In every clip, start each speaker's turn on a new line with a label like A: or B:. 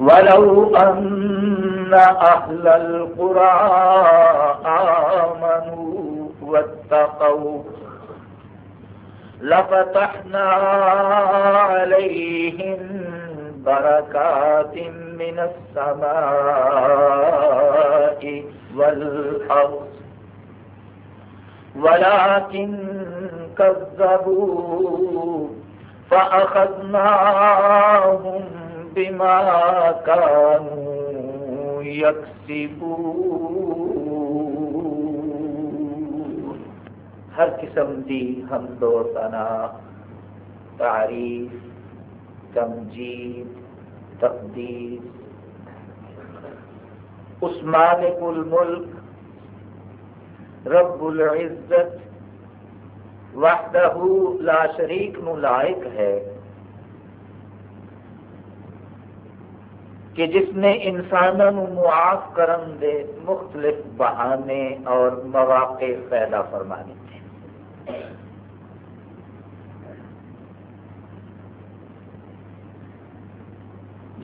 A: ولو أن أهل القرى آمنوا واتقوا لفتحنا عليهم بركات من السماء والأرض. ولكن كذبوا فأخذناهم بما كانوا يكسبون۔ ہر قسم دی حمد و ثنا، تعریف، تمجید، تقدیر۔ اس مالک الملک، رب العزت، وحدہ لا شریک نو لائق ہے۔ کہ جس نے انسانوں معاف کرن دے مختلف بہانے اور مواقع پیدا فرما دیتے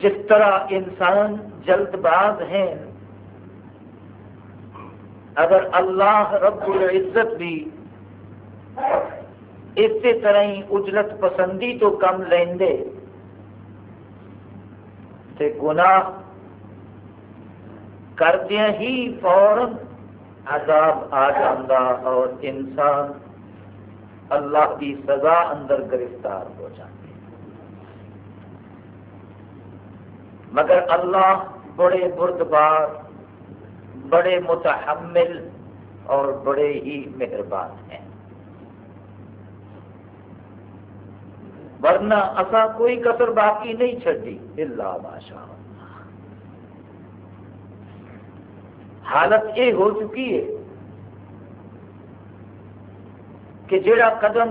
A: جس طرح انسان جلد باز ہیں، اگر اللہ رب العزت بھی اسی طرح ہی اجلت پسندی تو کم لیندے تے گناہ کردیا ہی فوراً عذاب آ جاندہ اور انسان اللہ کی سزا اندر گرفتار ہو جاتے مگر اللہ بڑے بردبار، بڑے متحمل اور بڑے ہی مہربان ہیں۔ ورنہ اصا کوئی کسر باقی نہیں چڈی اللہ۔ ماشاء حالت یہ ہو چکی ہے کہ جڑا قدم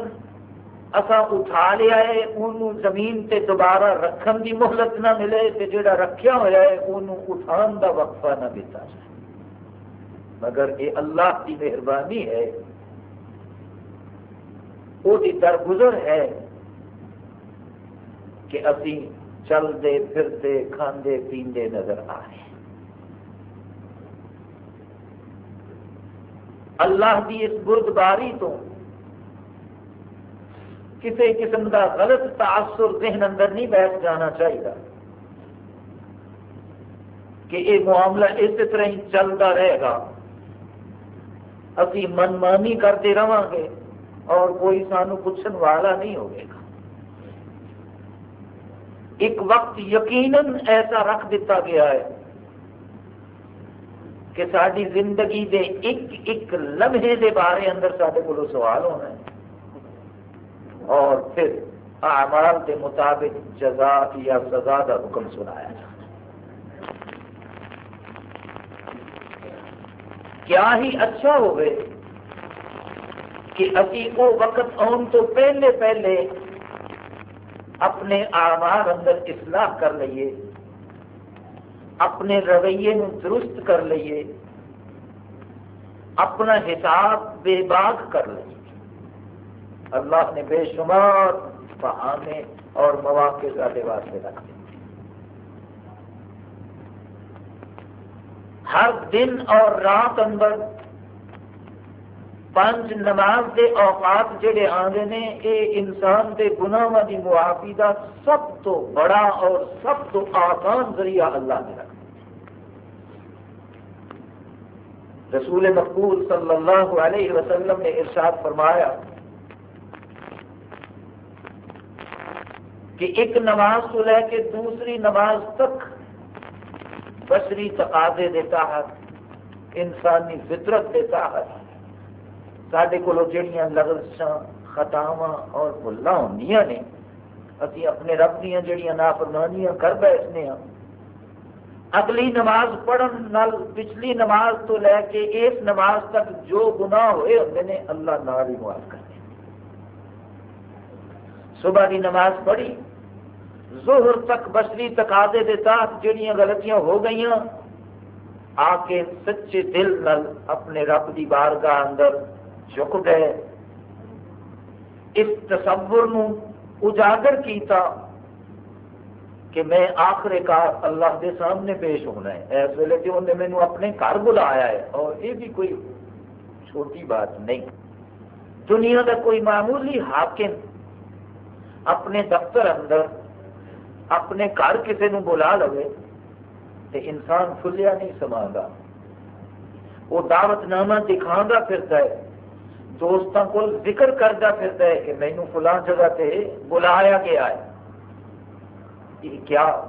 A: اصا اٹھا لیا ہے انہوں زمین تے دوبارہ رکھن دی مہلت نہ ملے تے جڑا رکھیا ہوا ہے انہوں اٹھان دا وقفہ نہ دیتا جائے۔ مگر یہ اللہ کی مہربانی ہے وہ درگزر ہے۔ کہ ابھی چلتے پھرتے کھاندے پیندے نظر آ رہے ہیں۔ اللہ کی اس بردباری تو کسی قسم کا غلط تاثر ذہن اندر نہیں بیٹھ جانا چاہیے۔ کہ یہ معاملہ اس طرح ہی چلتا رہے گا۔ ابھی منمانی کرتے رہا گے اور کوئی سانو پوچھنے والا نہیں ہوگا ایک وقت یقیناً ایسا رکھ دیتا گیا ہے کہ ساری زندگی دے ایک ایک لمحے دے بارے اندر سارے کو سوال ہونا ہے۔ اور پھر اعمال کے مطابق جزا یا سزا کا حکم سنایا جانا کیا ہی اچھا ہوئے کہ ابھی وہ وقت آن تو پہلے پہلے اپنے آمار اندر اصلاح کر لیے، اپنے رویے میں درست کر لیے، اپنا حساب بے باغ کر لیے۔ اللہ نے بے شمار بہانے اور مواقع سارے واسطے رکھ دیے۔ ہر دن اور رات اندر پانچ نماز دے اوقات جڑے آتے ہیں یہ انسان کے گناہ کی معافی کا سب تو بڑا اور سب تو آسان ذریعہ اللہ نے رکھا۔ رسول مقبول صلی اللہ علیہ وسلم نے ارشاد فرمایا کہ ایک نماز کو لے کے دوسری نماز تک بشری تقاضے دیتا ہے انسانی فطرت دیتا ہے سڈے کو جہیا لغزشاں، خطاواں اور بھلا ہوں نے ابھی اپنے رب دیا جہیا نافرمانیاں کر بیٹھنے ہاں۔ اگلی نماز پڑھن نال پچھلی نماز تو لے کے اس نماز تک جو گناہ ہوئے ہوتے ہیں اللہ نال ہی معاف کرتے صبح کی نماز پڑھی، ظہر تک بشری تقاضے دے تحت جہیا غلطیاں ہو گئی آ کے سچے دل نل اپنے رب کی بارگاہ اندر چک گئے اس تصور نو اجاگر کیتا کہ میں آخر کار اللہ کے سامنے پیش ہونا ہے۔ اس ویلے کہ انہیں مینو اپنے گھر بلایا ہے، اور یہ بھی کوئی چھوٹی بات نہیں۔ دنیا کا کوئی معمولی حاکم اپنے دفتر اندر اپنے گھر کسی نو بلا لو تو انسان فلیا نہیں سما وہ دعوت نامہ دکھا پھرتا ہے۔ دوستوں کو ذکر کرتا پھرتا ہے کہ مینو فلاں جگہ تے بلایا گیا ہے۔ یہ کیا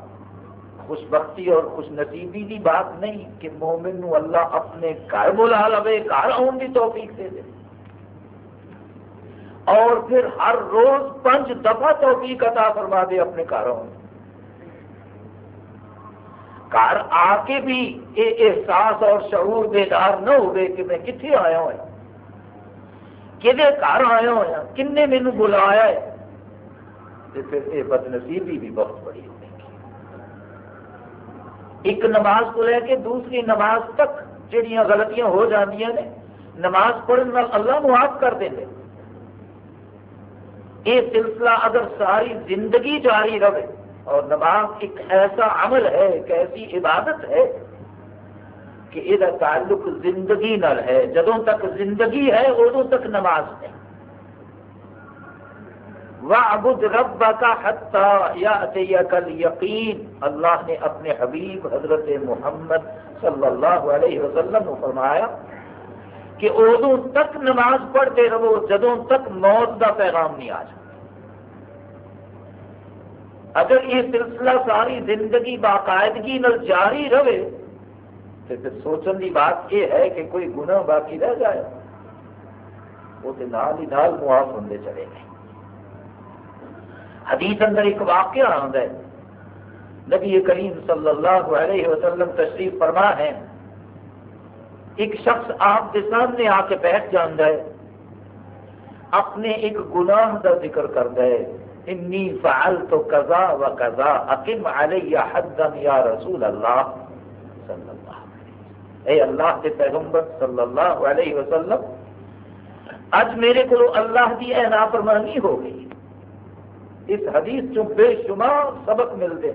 A: خوش بختی اور خوش نصیبی کی بات نہیں کہ مومن نو اللہ اپنے گھر بلا لو گھر آن کی توفیق دے دے۔ اور پھر ہر روز پانچ دفعہ توفیق عطا فرما دے اپنے گھر آن۔ گھر آ کے بھی یہ احساس اور شعور بیدار نہ ہوئے کہ میں کتنے آیا ہوا کہ گھر آیا ہوا کن نے مینو بلایا ہے پھر یہ بد نصیبی بھی بہت بڑی ہوگی ایک نماز کو لے کے دوسری نماز تک جہیا غلطیاں ہو جاندیاں نے نماز پڑھنے اللہ معاف کر دیں یہ سلسلہ اگر ساری زندگی جاری رہے اور نماز ایک ایسا عمل ہے ایک ایسی عبادت ہے کہ یہ تعلق زندگی نال ہے۔ جدوں تک زندگی ہے ادو تک نماز ہے۔ وَعْبُدْ رَبَّكَ حَتَّى يَأْتِيَكَ الْيَقِينَ۔ اللہ نے اپنے حبیب حضرت محمد صلی اللہ علیہ وسلم کو فرمایا کہ ادو تک نماز پڑھتے رہو، جدوں تک موت کا پیغام نہیں آ جائے۔ اگر یہ سلسلہ ساری زندگی باقاعدگی نل جاری رہے تو پھر سوچن کی بات یہ ہے کہ کوئی گناہ باقی رہ جائے، وہ تو نال ہی نال معاف ہوتے چلے گئے۔ حدیث اندر ایک واقعہ آتا ہے۔ نبی کریم صلی اللہ علیہ وسلم تشریف فرما ہے ایک شخص آپ کے سامنے آ کے بیٹھ جانا ہے۔ اپنے ایک گناہ کا ذکر کرتا ہے۔ انی فعلت کذا و کذا، اقم علی حدا یا رسول اللہ اللہ. اے اللہ کے پیغمبر صلی اللہ علیہ وسلم اج میرے کو اللہ کی اے نافرمانی ہو گئی۔ اس حدیث چو بے شمار سبق ملتے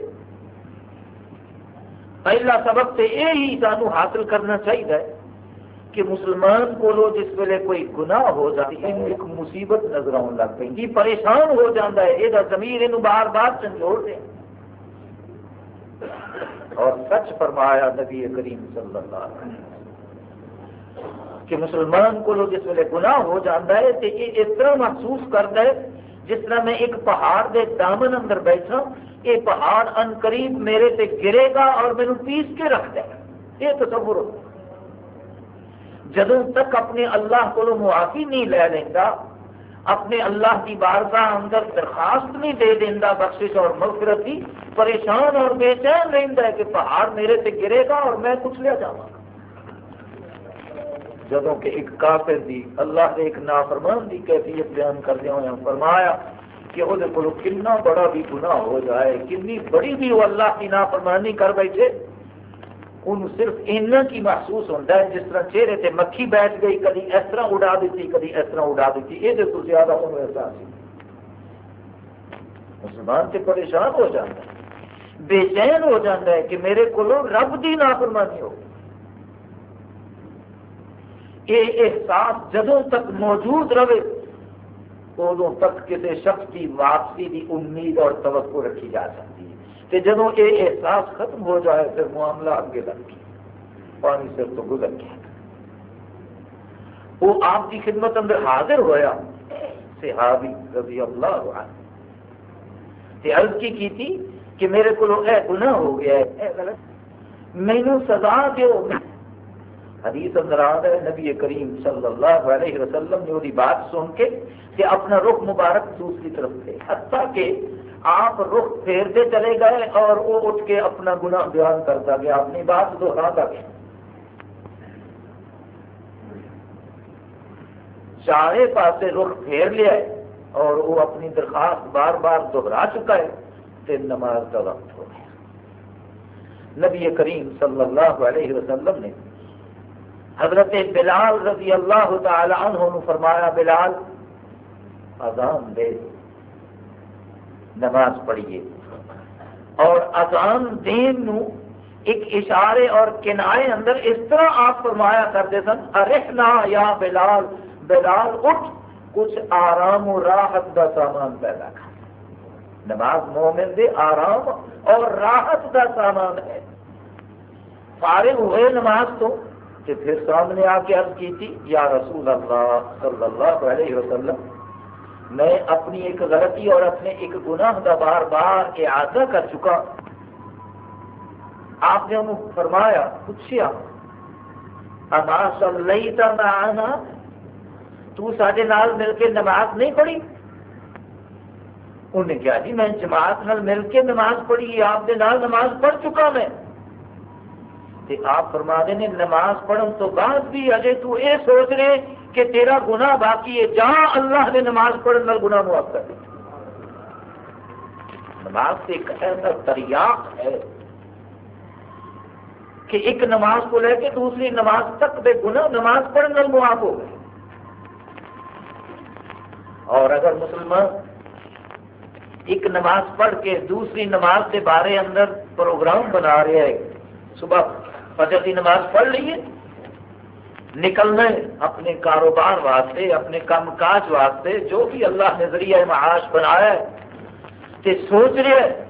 A: پہلا سبق تو یہی سانو حاصل کرنا چاہیے کہ مسلمان کو جس ویلے کوئی گناہ ہو جاتی ہے ایک مصیبت نظر آن لگ پی پریشان ہو جاتا ہے، یہ زمین یہ بار بار چنجوڑ دے۔ اور سچ فرمایا نبی کریم صلی اللہ علیہ وسلم کہ مسلمان کو جس ویلے گناہ ہو جاتا ہے تو یہ اس طرح محسوس کرتا ہے جس طرح میں ایک پہاڑ دے دامن اندر بیٹھا یہ پہاڑ ان قریب میرے سے گرے گا اور مینو پیس کے رکھ دے یہ تصور ہوتا جدوں تک اپنے اللہ کو معافی نہیں لے لینا اپنے اللہ کی بارگاہ اندر درخواست نہیں دے دینا بخشش اور مغفرت کی پریشان اور بے چین رہتا ہے کہ پہاڑ میرے سے گرے گا اور میں کچھ لیا جاؤں گا۔ جدوں کہ ایک کافر دی، اللہ نے ایک نافرمان دی کیفیت بیان کردے ہوئے فرمایا کہ وہ کنا بڑا بھی گناہ ہو جائے کنی بڑی بھی وہ اللہ کی نافرمانی کر بیٹھے۔ ان صرف اینا کی محسوس ہوتا ہے، جس طرح چہرے سے مکھی بیٹھ گئی، کدی اس طرح اڑا دیتی، کدی اس طرح اڑا دیتی۔ یہ تو زیادہ ان احساس ہی مسلمان سے پریشان ہو جاتا ہے۔ بے چین ہو جاتا ہے کہ میرے کو رب کی نافرمانی ہو۔ یہ احساس جدوں تک موجود رہے ادو تک کسی شخص کی واپسی کی امید اور توقع رکھی جا سکتی۔ کہ جب یہ احساس ختم ہو جائے پھر معاملہ اگے لگ گیا۔ پانی سے تو گزر گیا۔ وہ آپ کی خدمت اندر حاضر ہوا صحابی رضی اللہ عنہ تے عرض کی کی تھی کہ میرے کو اے گناہ ہو گیا ہے غلط۔ مینو سزا دیو حدیث اندر آد ہے، نبی کریم صلی اللہ علیہ وسلم نے وہی بات سن کے کہ اپنا رخ مبارک دوسری طرف تھے۔ حتیٰ کہ آپ رخ پھیرتے چلے گئے اور وہ اٹھ کے اپنا گناہ بیان کرتا گیا، اپنی بات دوہراتا گیا چارے پاسے رخ پھیر لیا ہے اور وہ اپنی درخواست بار بار دوہرا چکا ہے پھر نماز کا وقت ہو گیا۔ نبی کریم صلی اللہ علیہ وسلم نے حضرت بلال رضی اللہ تعالی عنہ فرمایا، بلال، اذان دے۔ نماز پڑھیے۔ اور اذان دین نو ایک اشارے اور کنائے اندر اس طرح آپ فرمایا کرتے سن، ارحنا یا بلال بلال اٹھ، کچھ آرام و راحت کا سامان پیدا کر۔ نماز مومن دے آرام اور راحت کا سامان ہے۔ فارغ ہوئے نماز تو کہ پھر سامنے آ کے عرض کی تھی یا رسول اللہ صلی اللہ علیہ وسلم میں اپنی ایک غلطی اور اپنے ایک گناہ کا بار بار اعادہ کر چکا۔ آپ نے انہوں فرمایا، پوچھیا، اما صلیتا معنا؟ تو سارے نال مل کے نماز نہیں پڑھی؟ انہیں کہا جی میں جماعت نال مل کے نماز پڑھی، آپ کے نال نماز پڑھ چکا میں۔ تے آپ فرما دے نے، نماز پڑھن تو بعد بھی اجے تو اے سوچ رہے کہ تیرا گناہ باقی ہے، جہاں اللہ نے نماز پڑھنے نال گناہ معاف کر دیا۔ نماز سے ایک ایسا تریاق ہے کہ ایک نماز کو لے کے دوسری نماز تک بے گناہ نماز پڑھنے معاف ہو گئے۔ اور اگر مسلمان ایک نماز پڑھ کے دوسری نماز کے بارے اندر پروگرام بنا رہے ہیں، صبح فجر کی نماز پڑھ لیے۔ نکلنا ہے اپنے کاروبار واسطے، اپنے کام کاج واسطے، جو بھی اللہ نے ذریعہ معاش بنایا ہے۔ تے سوچ رہے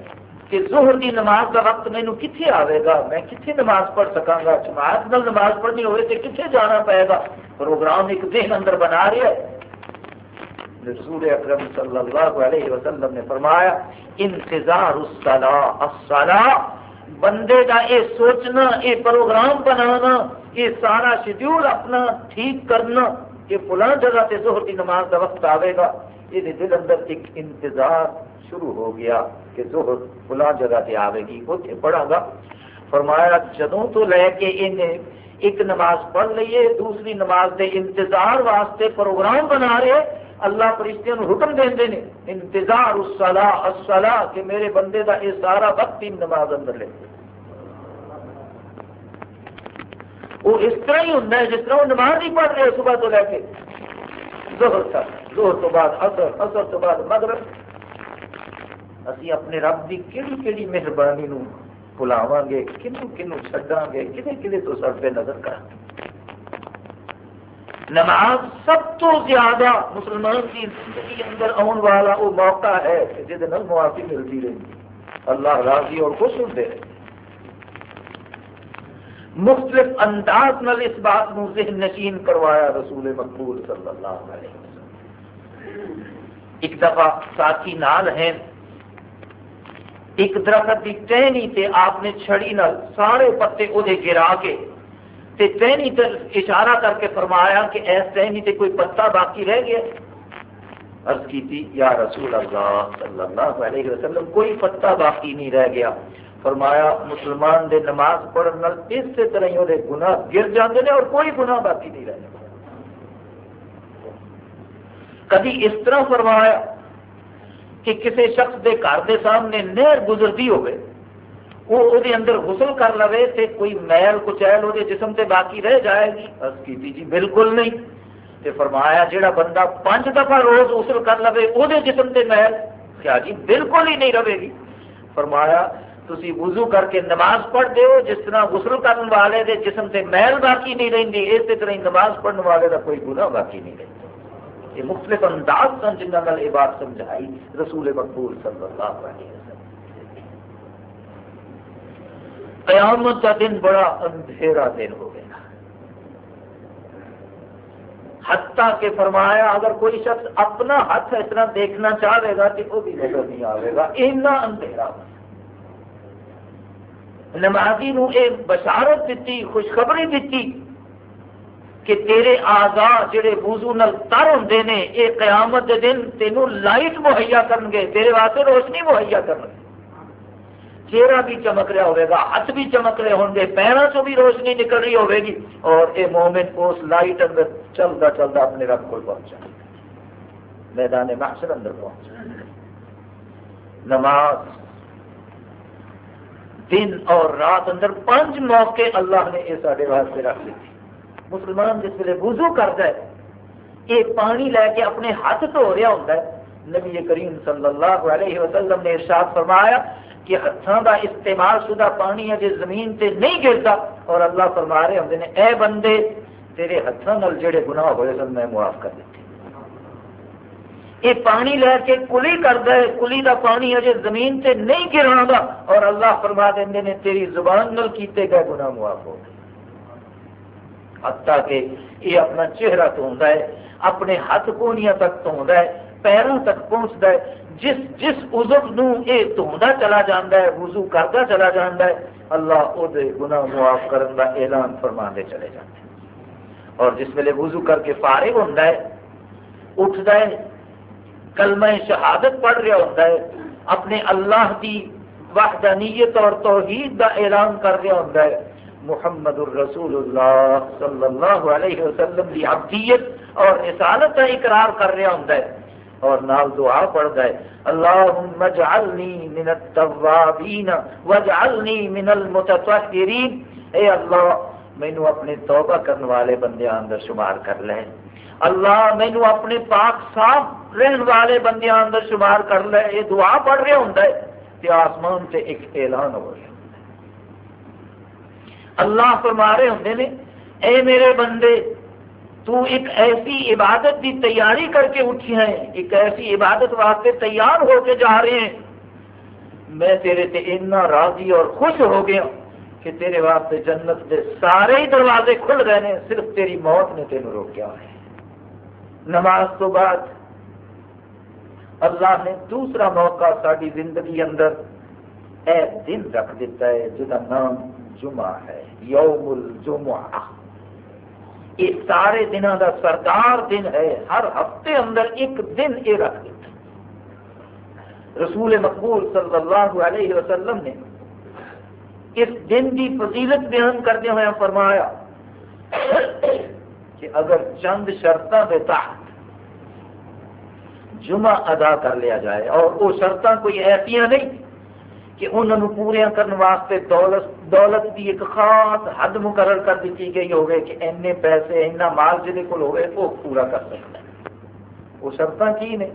A: کہ ظہر کی نماز کا وقت مینو کتنے آئے گا؟ میں کتنے نماز پڑھ سکا گا؟ جماعت نال نماز پڑھنی ہوئے تو کتنے جانا پائے گا؟ پروگرام ایک ذہن اندر بنا رہا ہے رسول اکرم صلی اللہ علیہ وسلم نے فرمایا، انتظار الصلاح بندے کا یہ سوچنا یہ پروگرام بنانا یہ سارا شیڈیول اپنا ٹھیک کرنا، کہ فلاں جگہ سے ظہر کی نماز کا وقت آئے گا۔ یہ دل اندر ایک انتظار شروع ہو گیا کہ ظہر فلاں جگہ سے آئے گی اتنے پڑھا گا۔ فرمایا، جدوں تو لے کے انہیں ایک نماز پڑھ لیے دوسری نماز دے انتظار واسطے پروگرام بنا رہے اللہ فرشتے حکم دے نے، انتظار الصلاح الصلاح کہ میرے بندے دا یہ سارا وقت تین نماز اندر لے وہ اس طرح ہی ہوتا ہے، جس طرح وہ نماز ہی پڑھ رہے صبح تو لے کے۔ زہر تک زہر تو بعد اثر اثر تو بعد مغرب۔ اسی اپنے رب کی کہڑی کہڑی مہربانی نو بلاوا گے، کنو کنو چڈا گے کھے کھے تو سر پہ نظر کر۔ نماز سب تو زیادہ مسلمان کی زندگی اندر آن والا وہ موقع ہے جہد معافی ملتی رہی اللہ راضی اور خوش ہوتے رہے مختلف انداز نل اس بات نو ذہن نشین کروایا رسول مقبول صلی اللہ علیہ وسلم۔ ایک دفعہ ساتھی نال ہیں۔ ایک درخت کی ٹہنی تے آپ نے چھڑی نال سارے پتے وہ گرا کے تے ٹہنی تے اشارہ کر کے فرمایا کہ ایس ٹہنی تے کوئی پتا باقی رہ گیا۔ عرض کی تھی، یا رسول اللہ صلی اللہ علیہ وسلم، کوئی پتا باقی نہیں رہ گیا۔ فرمایا، مسلمان دے نماز پڑھنے اس طرح ہی وہ گناہ گر جاندے نے اور کوئی گناہ باقی نہیں رہ کدی اس طرح فرمایا کہ کسی شخص دے گھر دے سامنے نہر گزرتی ہوئے وہ وہ اندر غسل کر لے تے کوئی میل کچیل وہ جسم تے باقی رہ جائے گی۔ بس کی جی بالکل نہیں۔ تے فرمایا، جیڑا بندہ پانچ دفعہ روز غسل کر لے وہ جسم تے میل، کیا جی بالکل ہی نہیں رہے گی۔ فرمایا، تسی وضو کر کے نماز پڑھ دیو جس طرح غسل کرنے والے دے جسم سے محل باقی نہیں رہی اسی طرح نماز پڑھنے والے کا کوئی گناہ باقی نہیں رہتا۔ یہ مختلف انداز سن جنہوں نے یہ بات سمجھائی رسول مقبول صلی اللہ علیہ وسلم۔ قیامت کا دن بڑا اندھیرا دن ہو گیا۔ حتیٰ کہ فرمایا، اگر کوئی شخص اپنا ہاتھ اس طرح دیکھنا چاہے گا تو وہ بھی نظر نہیں آئے گا اینا اندھیرا۔ نمازی نو ایک بشارت دیتی خوشخبری دیتی کہ تیرے آزاد جڑے وضو نل تر ہوں نے یہ قیامت دے دن تینوں لائٹ مہیا کرن گے تیرے واسطے روشنی مہیا کرن گے چہرہ بھی چمک رہا ہوئے گا، ہاتھ بھی چمک رہے ہوں گے پیروں سے بھی روشنی نکل رہی ہوئے گی۔ اور یہ مومن، اس لائٹ اندر چلتا چلتا اپنے رب کو پہنچا۔ میدان محشر اندر پہنچا۔ نماز دن اور رات اندر پانچ موقع اللہ نے یہ سارے واسطے رکھ لیتے مسلمان جس ویلے وضو کرتا ہے، یہ پانی لے کے اپنے ہاتھ دھو رہا ہوتا ہے۔ نبی کریم صلی اللہ علیہ وسلم نے ارشاد فرمایا کہ ہاتھوں کا استعمال شدہ پانی اجے زمین تے نہیں گرتا۔ اور اللہ فرما رہے ہوں نے، اے بندے، تیرے ہاتھوں نال جڑے گناہ ہوئے سن، میں معاف کر دیتے یہ پانی لے کے کلی کرتا ہے، کلی کا پانی اجے زمین تے نہیں گرا گا اور اللہ فرما دیں نے، تیری زبان نل کیتے گئے گناہ معاف ہو گئے۔ حتیٰ کہ یہ اپنا چہرہ تو ہے، اپنے ہاتھ کونیاں تک تو ہے پیروں تک پہنچتا ہے۔ جس جس عزب یہ دھوندا چلا جاتا ہے، وضو کرتا چلا جاتا ہے، اللہ وہ گناہ معاف کرنے کا اعلان فرما دے چلے جاتے ہیں۔ اور جس ویلے وضو کر کے فارغ ہوتا ہے اٹھتا ہے، کلمہ شہادت پڑھ رہا ہوتا ہے، اپنے اللہ کی وحدانیت اور توحید کا اعلان کر رہا ہوتا ہے، محمد الرسول اللہ صلی اللہ علیہ وسلم کی عبدیت اور رسالت کا اقرار کر رہا ہوتا ہے۔ اور نال دعا پڑھ گئے۔ اللہم اجعلنی من التوابین، واجعلنی من المتطہرین۔ اے اللہ مینو اپنے توبہ کرنے والے بندے اندر شمار کر لے۔ اللہ مینو اپنے پاک صاف رہن والے بندے اندر شمار کر لے۔ یہ دعا پڑھ رہے ہوں کہ آسمان سے ایک اعلان ہو رہا اللہ فرما رہے ہوں نے، اے میرے بندے تو ایک ایسی عبادت کی تیاری کر کے اٹھی ہے ایک ایسی عبادت واسطے تیار ہو کے جا رہے ہیں۔ میں تیرے تے اتنا راضی اور خوش ہو گیا کہ تیرے واسطے جنت کے سارے ہی دروازے کھل گئے ہیں، صرف تیری موت نے تین روکیا ہے۔ نماز تو بعد اللہ نے دوسرا موقع ساری زندگی اندر اے دن رکھ دیتا ہے جہاں نام جمعہ ہے، یوم الجمعہ۔ یہ سارے دنوں کا سردار دن ہے، ہر ہفتے اندر ایک دن یہ رکھ دیتا رسول مقبول صلی اللہ علیہ وسلم نے اس دن کی فضیلت بیان کرتے ہوئے فرمایا کہ اگر چند شرطوں کے تحت جمعہ ادا کر لیا جائے اور وہ شرط کوئی ایسا نہیں کہ انہوں نے پوریا کرنے واسطے دولت دولت کی ایک خاص حد مقرر کر دیتی گئی ہوگی کہ اینے پیسے اینا مال جہے کو ہوگے وہ پورا کر سکتا ہے۔ وہ شرط کی نے؟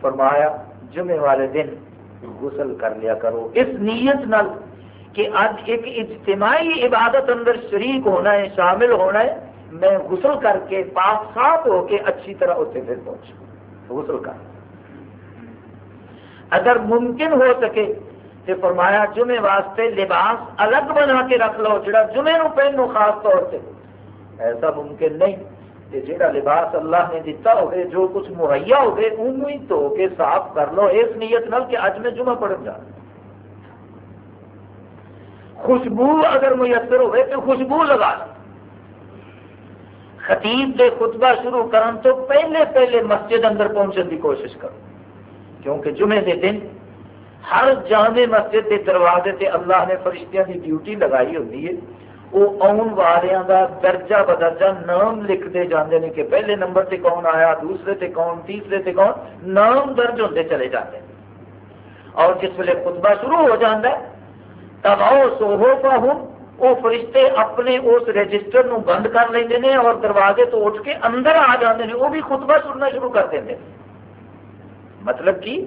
A: فرمایا، جمعے والے دن غسل کر لیا کرو۔ اس نیت نال کہ اج ایک اجتماعی عبادت اندر شریک ہونا ہے، شامل ہونا ہے، میں غسل کر کے پاک صاف ہو کے اچھی طرح اتنے پھر پہنچوں۔ غسل کر۔ اگر ممکن ہو سکے تو فرمایا جمعے واسطے لباس الگ بنا کے رکھ لو، جڑا جمعے نو پہنو خاص طور سے۔ ایسا ممکن نہیں کہ جڑا لباس اللہ نے دیتا ہوگے جو کچھ مہیا ہوگے انہوں ہی دھو کے صاف کر لو۔ اس نیت نال کہ اج میں جمعہ پڑھن جا خوشبو اگر میسر ہوئے تو خوشبو لگا لو۔ خطیب دے خطبہ شروع کرن تو پہلے پہلے مسجد اندر پہنچنے کی کوشش کرو۔ کیونکہ جمعے دے دن ہر جامع مسجد کے دروازے تے اللہ نے فرشتیاں کی ڈیوٹی لگائی ہوتی ہے۔ وہ آن والوں کا درجہ بدرجہ نام لکھتے جاتے ہیں کہ پہلے نمبر تے کون آیا، دوسرے تے کون، تیسرے تے کون، نام درج ہوتے چلے جاتے ہیں اور جس ویلے خطبہ شروع ہو جاتا ہے تب آؤ سوہو کا ہوں وہ فرشتے اپنے اس رجسٹر نو بند کر لیں اور دروازے تو اٹھ کے اندر آ جاتے ہیں وہ بھی خطبہ سننا شروع کر دیں مطلب کی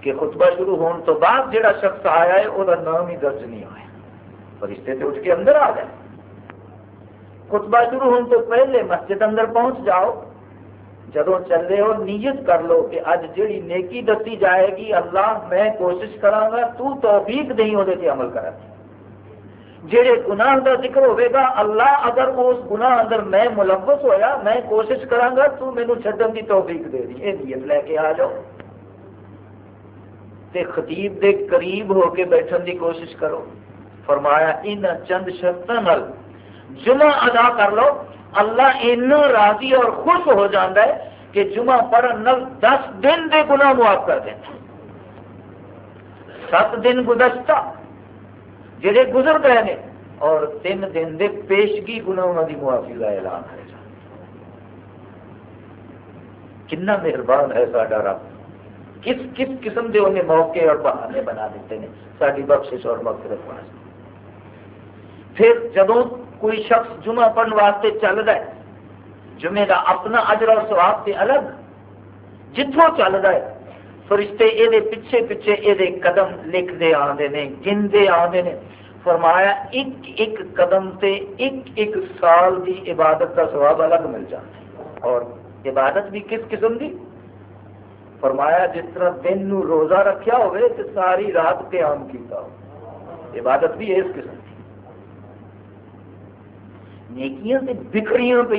A: کہ خطبہ شروع ہونے تو بعد جڑا شخص آیا ہے وہ نام ہی درج نہیں ہوا فرشتے سے اٹھ کے اندر آ گئے۔ خطبہ شروع ہونے تو پہلے مسجد اندر پہنچ جاؤ۔ جدو چلے ہو، نیت کر لو کہ اج جڑی نیکی دسی جائے گی، اللہ میں کوشش کرا گا، تو توفیق نہیں وہ عمل کرا جہے گناہ کا ذکر ہوئے گا، اللہ اگر اس گناہ اندر میں ملوث ہویا، میں کوشش کرا گا، تو مینو چڈن کی توفیق دے دی۔ یہ نیت لے کے آ جاؤ۔ تے خطیب دے قریب ہو کے بیٹھن کی کوشش کرو۔ فرمایا ان چند شرطوں جمعہ ادا کر لو۔ اللہ ان راضی اور خوش ہو جاتا ہے کہ جمعہ پڑھن نل دس دن دے گناہ معاف کر دینا سات دن گزشتہ۔ جڑے گزر گئے ہیں اور تین دن دے پیشگی گناہ کی معافی کا اعلان ہے۔ کنا مہربان ہے سارا رب۔ کس کس قسم کے انہیں موقع اور بہانے بنا دیتے ہیں۔ ساری بخش اور مغفرت واسطے۔ پھر جدو کوئی شخص جمعہ پڑھنے واسطے چل رہا ہے جمعے کا اپنا اجر اور سواب سے الگ جتوں چل رہا ہے فرشتے یہ پیچھے پیچھے یہ قدم لکھتے آتے ہیں گنتے آتے ہیں فرمایا، ایک ایک قدم سے ایک ایک سال دی عبادت کا سواب الگ مل جاتا ہے اور عبادت بھی کس قسم کی فرمایا، جس طرح دن نو روزہ رکھیا ہوئے تو ساری رات قیام کیتا ہو۔ عبادت بھی اس قسم کی نیکیاں سے بکھڑیاں پہ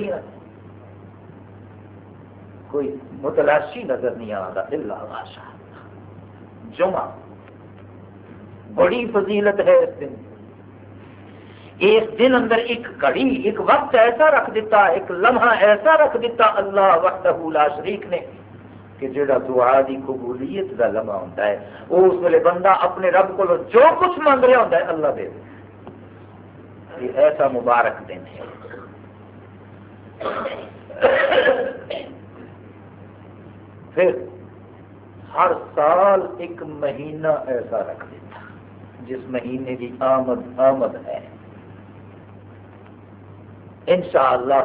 A: کوئی متلاشی نظر نہیں آتا اللہ۔ ماشاء جمعہ۔ بڑی فضیلت ہے اس دن۔ ایک دن اندر ایک گھڑی، ایک وقت ایسا رکھ دیتا، ایک لمحہ ایسا رکھ دیتا، اللہ وقت لا شریک نے، کہ جڑا دعا دی قبولیت کا لمحہ ہوتا ہے، وہ اس ویلے بندہ اپنے رب کو جو کچھ مانگ رہا ہوتا ہے، اللہ دے ایسا مبارک دن ہے۔ پھر ہر سال ایک مہینہ ایسا رکھ دیتا جس مہینے کی آمد آمد ہے۔ انشاءاللہ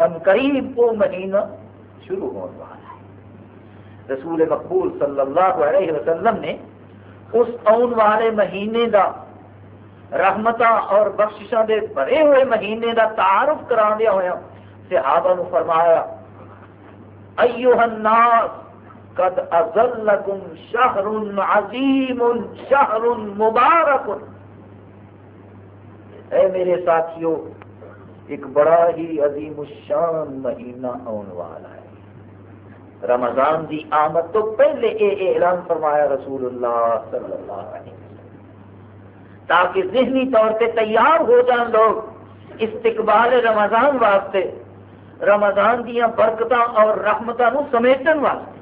A: ہم قریب وہ مہینہ شروع ہونے والا ہے۔ رسول مقبول صلی اللہ علیہ وسلم نے اس آن والے مہینے دا رحمتہ اور بخششاں دے بھرے ہوئے مہینے دا تعارف کرا دیا ہوا صحابہ فرمایا ایوہ الناس، قد ازلکم شہر عظیم شہر مبارک اے میرے ساتھیوں ایک بڑا ہی عظیم الشان مہینہ آن والا ہے۔ رمضان دی آمد تو پہلے اے اعلان فرمایا رسول اللہ صلی اللہ علیہ وسلم۔ تاکہ ذہنی طور پہ تیار ہو جان لوگ استقبال رمضان واسطے۔ رمضان دیا برکت اور رحمتوں سمیٹن واسطے۔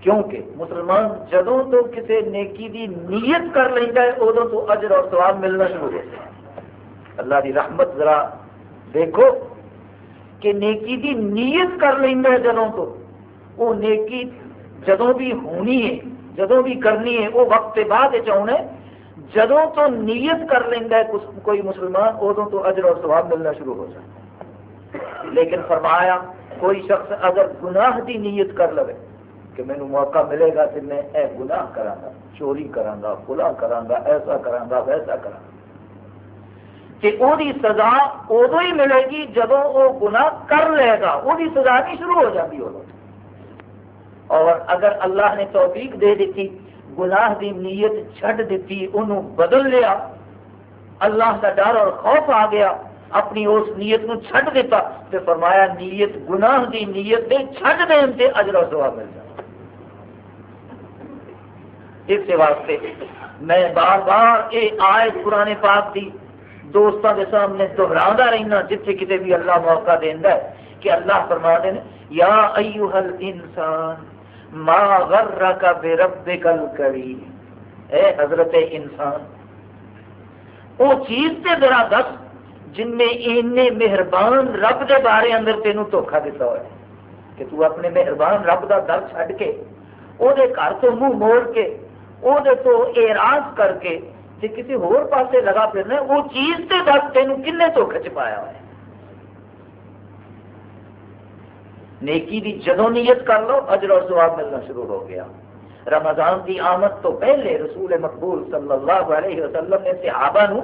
A: کیونکہ مسلمان جدوں تو کسی نیکی دی نیت کر لینا ہے ادو تو اجر اور سواب ملنا شروع ہوتا ہے۔ اللہ دی رحمت ذرا دیکھو کہ نیکی دی نیت کر لینا ہے جدوں تو۔ وہ نیکی جدوں بھی ہونی ہے، جدوں بھی کرنی ہے، وہ وقت کے بعد چاہنا ہے۔ جدوں تو نیت کر لینا ہے کوئی مسلمان ادو تو اجر اور سواب ملنا شروع ہو جائے لیکن فرمایا، کوئی شخص اگر گناہ دی نیت کر لے کہ مینو موقع ملے گا کہ میں اے گناہ کرا گا، چوری کرا گا کلا کرا گا، ایسا کرا گا، ویسا کرا کہ وہ سزا ادو ہی ملے گی جب وہ گناہ کر لے گا وہ سزا نہیں شروع ہو جاتی ادو اور اگر اللہ نے توفیق دے دیتی گناہ دی نیت چھڈ دیتی انہوں بدل لیا، اللہ کا ڈر اور خوف آ گیا اپنی اس نیت نو چھڈ دیتا تو فرمایا نیت گناہ دی نیت دے چھڈ دین سے اجر و ثواب مل جائے اس واسطے میں بار بار یہ آیت قرآن پاک دی دوستوں کے سامنے دہرا رہنا جتنے کتنے بھی اللہ موقع دینا ہے کہ اللہ فرما دین یا ایوہ الانسان ما غرک بربک الکریم۔ اے حضرت انسان وہ چیز تے ذرا دس۔ جن نے اینے مہربان رب دے بارے اندر تینوں دھوکھا دیتا ہوا ہے کہ تو اپنے مہربان رب دا در چھڈ کے وہ گھر تو منہ موڑ کے وہ تو اعراض کر کے تے کسی ہور پاسے لگا پھرنا وہ چیز تے دس تینوں کنے دھوکھے چ پایا ہوا ہے نیکی دی جدو نیت کر لو، اجر اور ثواب ملنا شروع ہو گیا۔ رمضان کی آمد تو پہلے رسول مقبول صلی اللہ علیہ وسلم نے صحابہ نو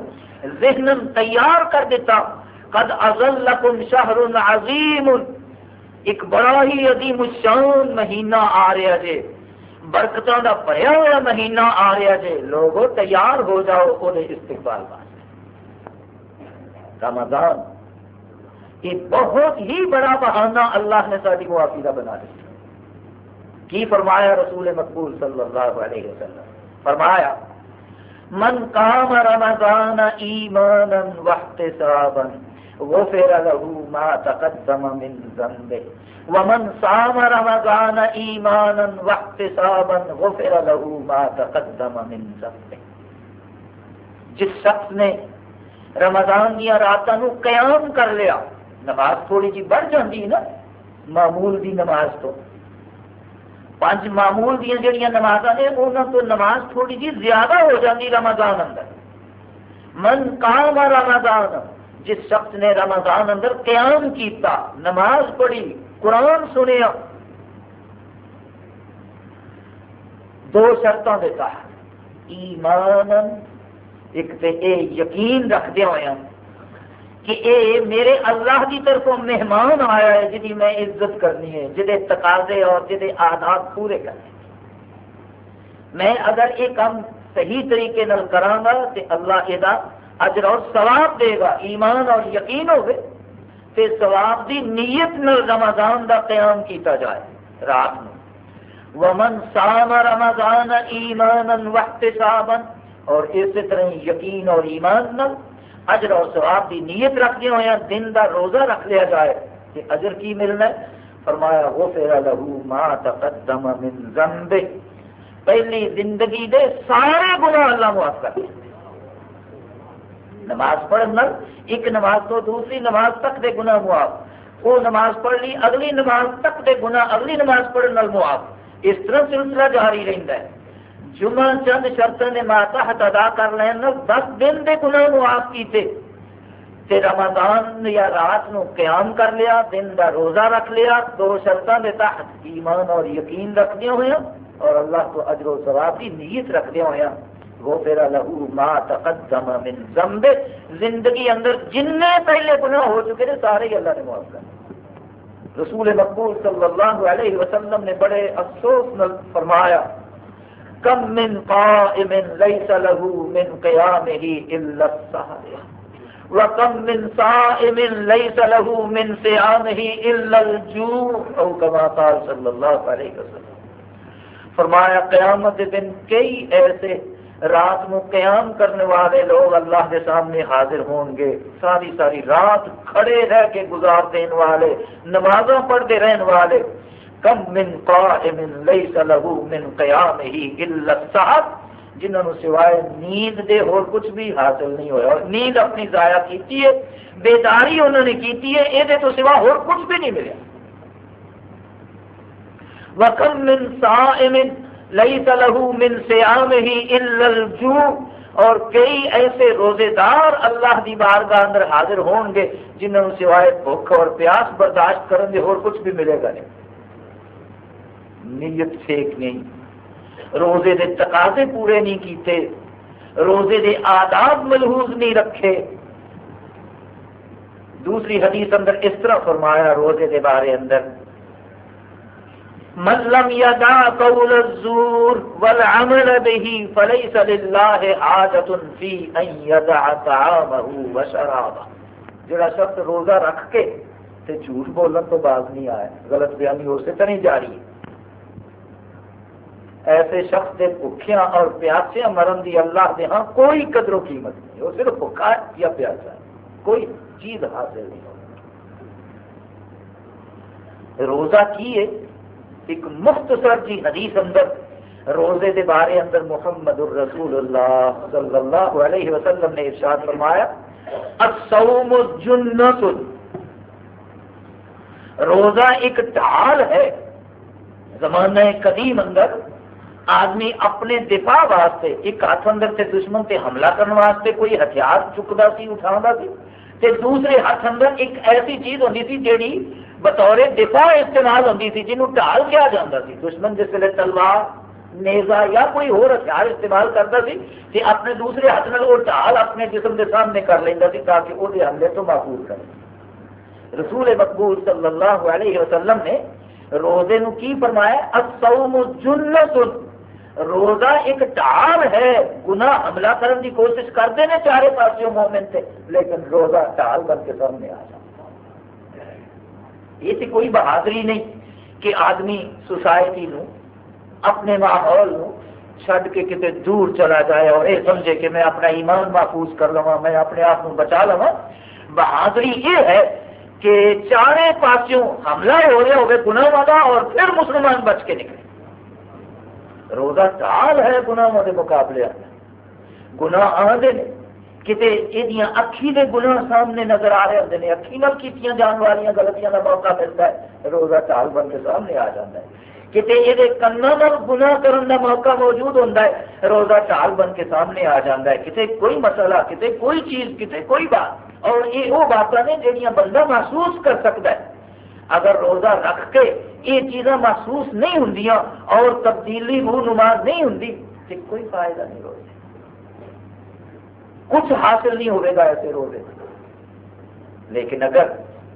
A: ذہن تیار کر دیتا، قد ازلکم شہر عظیم، ایک بڑا ہی عظیم الشان مہینہ آ رہا جے برکتوں کا بھریا ہوا مہینہ آ رہا جے لوگوں تیار ہو جاؤ وہ استقبال واسطے۔ رمضان، یہ بہت ہی بڑا بہانہ اللہ نے ساری معافی کا بنا دیا۔ کی فرمایا رسول مقبول صلی اللہ علیہ وسلم؟ فرمایا، من قام رمضان ایمانا واحتسابا، غفر له ما تقدم من ذنبه. ومن صام رمضان ایمانا واحتسابا، غفر له ما تقدم من ذنبه. جس شخص نے رمضان دیا راتوں قیام کر لیا، نماز تھوڑی جی بڑھ جاتی نا، معمول دی نماز تو پانچ معمول دیا جڑیاں نماز نے انہوں تو نماز تھوڑی جی زیادہ ہو جاتی رمضان اندر۔ من کام رمضان، جس شخص نے رمضان اندر قیام کیتا، نماز پڑھی، قرآن سنیا، دو شرطوں کے تحت۔ ایمان ایک تو یہ یقین رکھدے ہوئے ہاں، کہ اے میرے اللہ کی طرف مہمان آیا ہے جی میں عزت کرنی ہے جہے تقاضے اور جہے آداب پورے کرنے میں اگر یہ کام صحیح طریقے نال کرانگا تو اللہ یہ اجر اور ثواب دے گا، ایمان اور یقین ہوگے تے ثواب دی نیت نال رمضان دا قیام کیتا جائے رات میں ومن سام رمضان ایمانا واحتسابا، اور اسی طرح یقین اور ایمان نال اجر اور ثواب دی نیت رکھتے ہوئے دن دا روزہ رکھ لیا جائے کہ اجر کی ملنا ہے۔ فرمایا، غفر له ما تقدم من ذنبه۔ پہلی زندگی دے سارے گناہ اللہ معاف کر نماز پڑھنا ایک نماز تو دوسری نماز تک دے گناہ معاف۔ وہ نماز پڑھ لی، اگلی نماز تک دے گناہ، اگلی نماز پڑھنے معاف۔ اس طرح سلسلہ جاری رہتا ہے۔ جمعہ چند شرطوں نے ماتحت ادا کر لینا دس دن دے گناہ معاف کیتے۔ تے رمضان یا رات نو قیام کر لیا، دن دا روزہ رکھ لیا، دو شرطوں کے تحت ایمان اور یقین رکھدے ہوئے اور اللہ کو اجر و ثواب کی نیت رکھدے ہوئے وہ پھر لہو ما تقدم من ذنب، زندگی اندر جن پہلے گناہ ہو چکے تھے سارے ہی اللہ نے معاف کر رسول مقبول صلی اللہ علیہ وسلم نے بڑے افسوس فرمایا۔ کم من قائم لیس له من قیامه الا السهر. وکم من صائم لیس له من صيامه الا الجوع. او كما قال صلی اللہ علیہ وسلم. فرمایا، قیامت دن کئی ایسے رات میں قیام کرنے والے لوگ اللہ کے سامنے حاضر ہون گے۔ ساری ساری رات کھڑے رہ کے گزار دین والے نمازوں پڑھتے رہن والے کم من قائم لیس له من قیام ہی الا السحر، جنہوں نے سوائے نیند دے اور کچھ بھی حاصل نہیں ہوا اور نیند اپنی ضائع کیتی ہے، بیداری انہوں نے کیتی ہے یہ تو سوا اور کچھ بھی نہیں ملیا۔ وکم من صائم لئی له من صيامه الا الجوع۔ اور کئی ایسے روزے دار اللہ دی بارگاہ اندر حاضر ہون گے جنہوں سوائے بھوک اور پیاس برداشت کرن دے اور کچھ بھی ملے گا نہیں۔ نیت فیک نہیں۔ روزے دے تقاضے پورے نہیں کیتے۔ روزے دے آداب ملحوظ نہیں رکھے۔ دوسری حدیث اندر اس طرح فرمایا روزے دے بارے اندر۔ من لم يدع قول الزور والعمل به فليس لله حاجة في أن يدع طعامه وشرابه جڑا شخص روزہ رکھ کے تے جھوٹ بولن تو باز نہیں آیا غلط بیانی ہو سے تو نہیں جاری۔ ہے ایسے شخص کے بھوکیاں اور پیاسیاں مرن دی اللہ دے ہاں کوئی قدر و قیمت نہیں وہ صرف بھوکا یا پیاسا ہے، کوئی چیز حاصل نہیں ہو روزہ کی ہے، ایک مختصر جی حدیث اندر روزے دے بارے اندر محمد الرسول اللہ صلی اللہ علیہ وسلم نے ارشاد فرمایا، الصوم جنت۔ روزہ ایک ڈھال ہے، زمانہ قدیم اندر آدمی اپنے دفاع واسطے، ایک ہاتھ اندر سے دشمن سے حملہ کرنے واسطے کوئی ہتھیار چکتا سی اٹھا سی، تے دوسرے ہاتھ اندر ایک ایسی چیز ہوتی تھی جیڑی بطور دفاع استعمال ہوتی تھی جنہوں ٹال کیا جاتا سی۔ دشمن جس ویلے تلوار نیزا یا کوئی اور ہتھیار استعمال کرتا سی کہ اپنے دوسرے ہاتھ میں وہ ڈال اپنے جسم کے سامنے کر لینا سی تاکہ وہ حملے تو محفوظ کرے رسول مقبول صلی اللہ علیہ وسلم نے روزے نو کی فرمایا؟ الصوم جنت روزہ ایک ڈال ہے، گناہ حملہ کرنے کی کوشش کرتے ہیں چارے پاسوں مومن سے لیکن روزہ ڈال بن کے سامنے آ جائے یہ تو کوئی بہادری نہیں کہ آدمی سوسائٹی نو، اپنے ماحول نو چھڈ کے کتنے دور چلا جائے اور یہ سمجھے کہ میں اپنا ایمان محفوظ کر لوا میں اپنے آپ کو بچا لوا بہادری یہ ہے کہ چارے پاسوں حملہ ہو رہے ہوئے گناہ والا اور پھر مسلمان بچ کے نکلے۔ روزہ ٹال ہے گناہوں کے مقابلے گناہ آدھے کتنے یہ اکھی دے گناہ سامنے نظر آ رہے ہوتے ہیں اکھی نال کی جان والی غلطیاں کا موقع ملتا ہے، روزہ ٹال بن کے سامنے آ جاتا ہے۔ کتنے یہ کنوں گناہ کرنے کا موقع موجود ہوتا ہے، روزہ ٹال بن کے سامنے آ جاتا ہے۔ کتنے کوئی مسئلہ کتنے کوئی چیز کتنے کوئی بات، اور یہ وہ باتیں نے جہاں بندہ محسوس کر سکتا ہے۔ اگر روزہ رکھ کے یہ چیزاں محسوس نہیں ہوں اور تبدیلی منہ نماز نہیں ہوں تو کوئی فائدہ نہیں روزے کچھ حاصل نہیں ہوئے گا ایسے روزے۔ لیکن اگر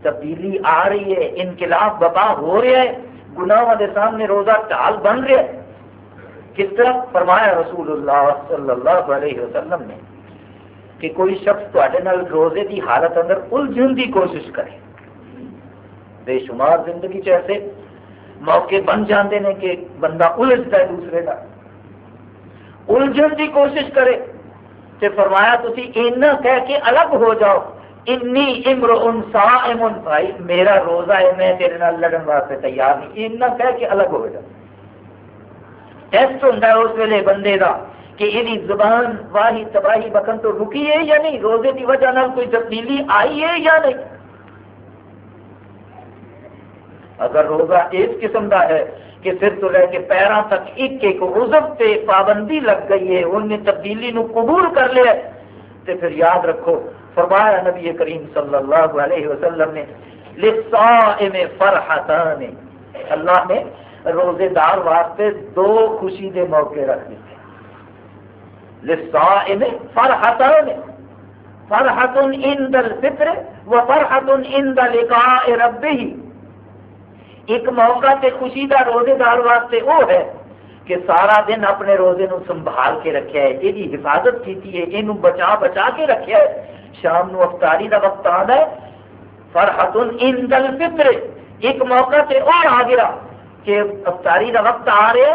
A: تبدیلی آ رہی ہے، انقلاب وبا ہو رہا ہے گناہ کے سامنے روزہ ٹال بن رہا ہے، کس طرح؟ فرمایا رسول اللہ صلی اللہ علیہ وسلم نے کہ کوئی شخص تے روزے کی حالت اندر الجھن کی کوشش کرے۔ بے شمار زندگی ایسے موقع بن جاندے ہیں کہ بندہ الجھتا ہے دوسرے کا الجھن کی کوشش کرے تو فرمایا تھی اینا کہہ کے الگ ہو جاؤ۔ انی امر انسا امن بھائی میرا روزہ ہے، میں تیرے نال لڑن واسطے تیار نہیں۔ اینا کہہ کے الگ ہو جاؤ۔ ٹیسٹ ہوتا ہے اس ویلے بندے کا کہ یہ زبان واہی تباہی بکن تو رکی ہے یا نہیں؟ روزے کی وجہ نال کوئی تبدیلی آئی ہے یا نہیں؟ اگر روزہ اس قسم کا ہے کہ سر تو لے کے پیروں تک ایک ایک عزب سے پابندی لگ گئی ہے ان نے تبدیلی نو قبول کر لیا تو پھر یاد رکھو، فرمایا نبی کریم صلی اللہ علیہ وسلم نے لِسَائِمِ اللہ نے روزے دار واسطے دو خوشی دے موقع رکھ دیتے لِسَائِمِ فَرْحَتَانِ۔ فَرْحَتٌ عِنْدَ الْفِطْرِ وَفَرْحَتٌ عِنْدَ لِقَاءِ رَبِّهِ۔ ایک موقع تے خوشی دا روزے دار واسطے وہ ہے کہ سارا دن اپنے روزے نو سنبھال کے رکھیا ہے یہ حفاظت کی ہے یہ بچا بچا کے رکھیا ہے شام نو افطاری دا وقت آنا ہے فرحت ان دل فطر ایک موقع تے اور آ گیا کہ افطاری دا وقت آ رہے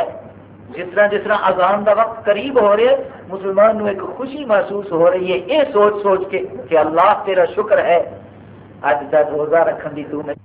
A: جس طرح جس طرح اذان دا وقت قریب ہو رہے مسلمان نو ایک خوشی محسوس ہو رہی ہے یہ سوچ سوچ کے کہ اللہ تیرا شکر ہے اج تک روزہ رکھن دی تو میں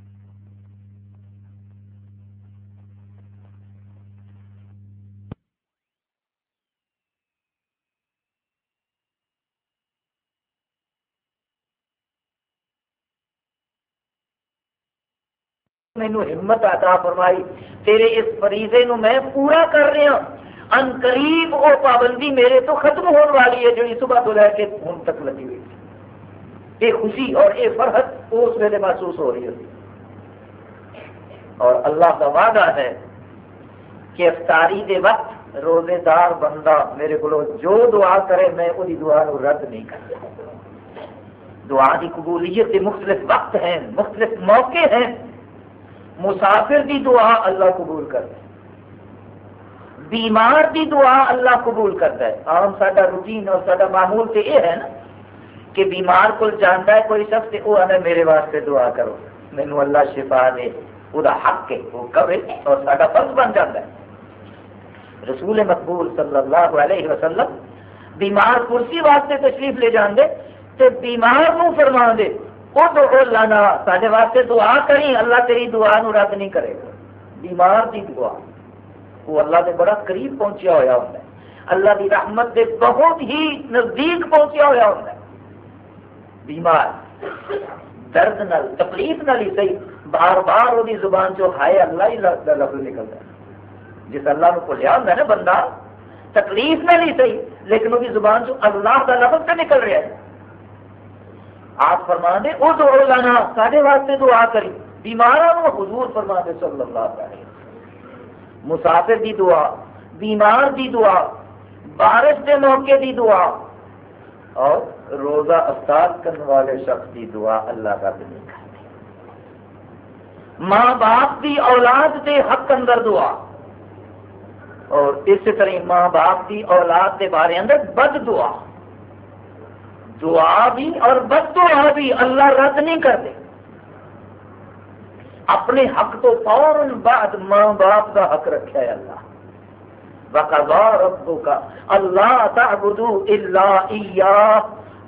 A: مینو ہمت عطا فرمائی تیرے اس فریضے نو میں پورا کر رہا ان قریب وہ پابندی میرے تو ختم ہونے والی ہے جی صبح تو لے کے ہوں تک لگی ہوئی یہ خوشی اور یہ فرحت اس ویلے محسوس ہو رہی ہوتی اور اللہ کا وعدہ ہے کہ افطاری دے وقت روزے دار بندہ میرے کو جو دعا کرے میں وہی دعا نو رد نہیں کرتا دعا کی قبولیت کے مختلف وقت ہیں مختلف موقع ہیں مسافر دی دعا اللہ قبول کرتا ہے۔ بیمار دی دعا اللہ قبول کرتا ہے۔ عام سا روٹین اور سا معمول تو یہ ہے نا کہ بیمار کو جانتا ہے، کوئی شخص وہ آنا میرے واسطے دعا کرو۔ مینو اللہ شفا دے وہ حق ہے وہ کرے اور سا فرض بن جاتا ہے۔ رسول مقبول صلی اللہ علیہ وسلم بیمار کرسی واسطے تشریف لے جان دے تو بیمار نو فرما دے وہ لانا سارے واسطے دعا کریں، اللہ تیری دعا نو رد نہیں کرے گا۔ بیمار دی دعا۔ وہ اللہ کے بڑا قریب پہنچیا ہوا ہوتا ہے۔ اللہ کی رحمت کے بہت ہی نزدیک پہنچیا ہوا ہوتا ہے۔ بیمار۔ درد نال، تکلیف نال ہی صحیح۔ بار بار وہ زبان چو ہائے اللہ ہی لفظ نکلتا ہے۔ جس اللہ کو لیا ہوتا ہے نا بندہ، تکلیف نال ہی صحیح۔ لیکن وہ زبان چو اللہ کا لفظ تو نکل رہا ہے۔ آپ فرما دے وہ دو لانا سارے واسطے دعا کری۔ بیماروں کو حضور فرما دے صلی اللہ علیہ وسلم۔ مسافر دی دعا، بیمار دی دعا، بارش کے موقع دی دعا۔ اور روزہ افطار کرنے والے شخص کی دعا اللہ کا بھی نہیں کرتے۔ ماں باپ کی اولاد کے حق اندر دعا۔ اور اس طرح ماں باپ کی اولاد کے بارے اندر بد دعا۔ دعا بھی اور بد دعا بھی اللہ رد نہیں کرتے اپنے حق تو فوراً بعد ماں باپ کا حق رکھا ہے اللہ۔ وقضا ربک اللہ تعبدوا الا ایاہ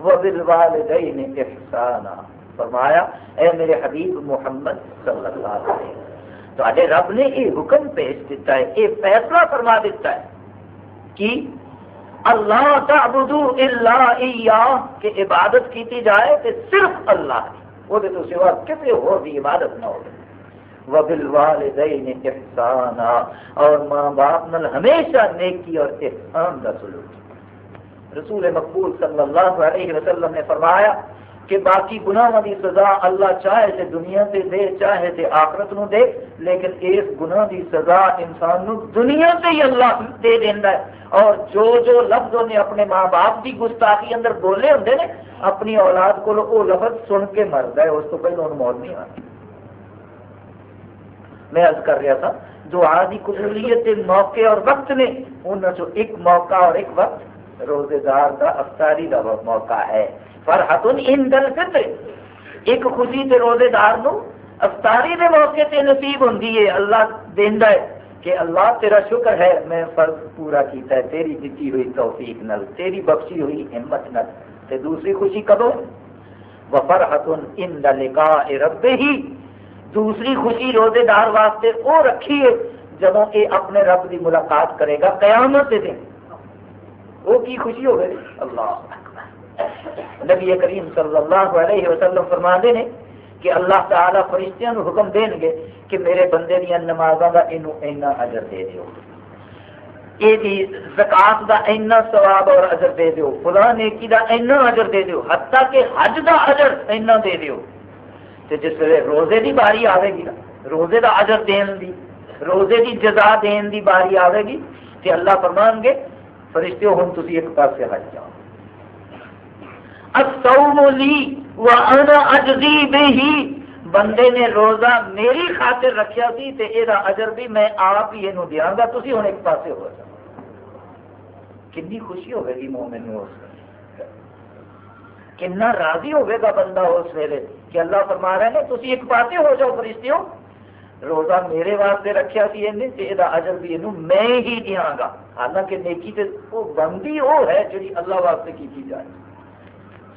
A: وبالوالدین احسانا فرمایا، اے میرے حبیب محمد صلی اللہ علیہ وسلم تو رب نے یہ حکم پیش دیتا ہے، یہ فیصلہ فرما دیتا ہے کہ اللہ تعبدو اللہ ایاہ کہ عبادت کیتی جائے کہ صرف اللہ کی۔ وہ تو سوا کسی اور بھی عبادت نہ ہو وَبِالْوَالِدَيْنِ احسانا اور ماں باپ نل ہمیشہ نیکی اور احسان کا سلوک۔ رسول مقبول صلی اللہ علیہ وسلم نے فرمایا کہ باقی گناہ کی سزا اللہ چاہے تے دنیا سے دے، چاہے تے آخرت نو دے، لیکن اس گناہ کی سزا انسان نو دنیا سے ہی اللہ دے دینا ہے۔ اور جو جو لفظ نے اپنے ماں باپ کی گستاخی اندر بولے ہوں نے، اپنی اولاد کو وہ لفظ سن کے مرد ہے، اس کو پہلے انہوں موت نہیں آتی میں عرض کر رہا تھا، دعا کی قبولیت موقع اور وقت نے انہوں ایک موقع اور ایک وقت روزے دار کا افطاری کا موقع ہے۔ فرحت ان دل فطر ایک خوشی تے روزے دار نو افطاری دے موقع تے نصیب ہوندی ہے. اللہ دیندا ہے کہ اللہ تیرا شکر ہے، میں فرض پورا کیتا ہے. تیری دیتی ہوئی توفیق نل تیری بخشی ہوئی ہمت نل تے دوسری خوشی کدو؟ وفرحت ان لقاء رب ہی دوسری خوشی روزے دار واسطے وہ رکھی ہے جب یہ اپنے رب کی ملاقات کرے گا قیامت دے دن. وہ کی خوشی ہوگی؟ اللہ. نبی کریم صلی اللہ علیہ وسلم فرما دے نے کہ اللہ تعالی فرشتیاں حکم دیں گے کہ میرے بندے دیا نمازوں کا یہ اجر دے دیو۔ یہ زکات کا اینا ثواب اور اجر دے دیو۔ خدا نیکی کا اینا اجر دے دیو۔ حتیٰ کہ حج کا اجر اینا دے دیو۔ تے جس ویلے روزے دی باری آئے گی نا، روزے دا اجر دین دی، روزے دی جزا دین دی باری آئے گی، تے اللہ فرمان گے فرشتے ہوں تسی ایک پاسے ہٹ جاؤ۔ وانا اجزی بہی بندے نے روزہ میری خاطر رکھیا سی تے اے دا اجر بھی میں آپ ہی اینو دیاں گا تسی ہن ایک پاسے ہو جاؤ۔ کتنی خوشی ہوے گی مومن نو اس کنا راضی ہوے گا بندہ اس ویلے کہ اللہ فرما رہے ہیں تسی ایک پاسے ہو جاؤ فرشتیوں۔ روزہ میرے واسطے رکھیا سی اینے تے اے اجر بھی اینو میں ہی دیاں گا حالانکہ نیکی تے وہ بندی وہ ہے جڑی اللہ واسطے کیتی جائے۔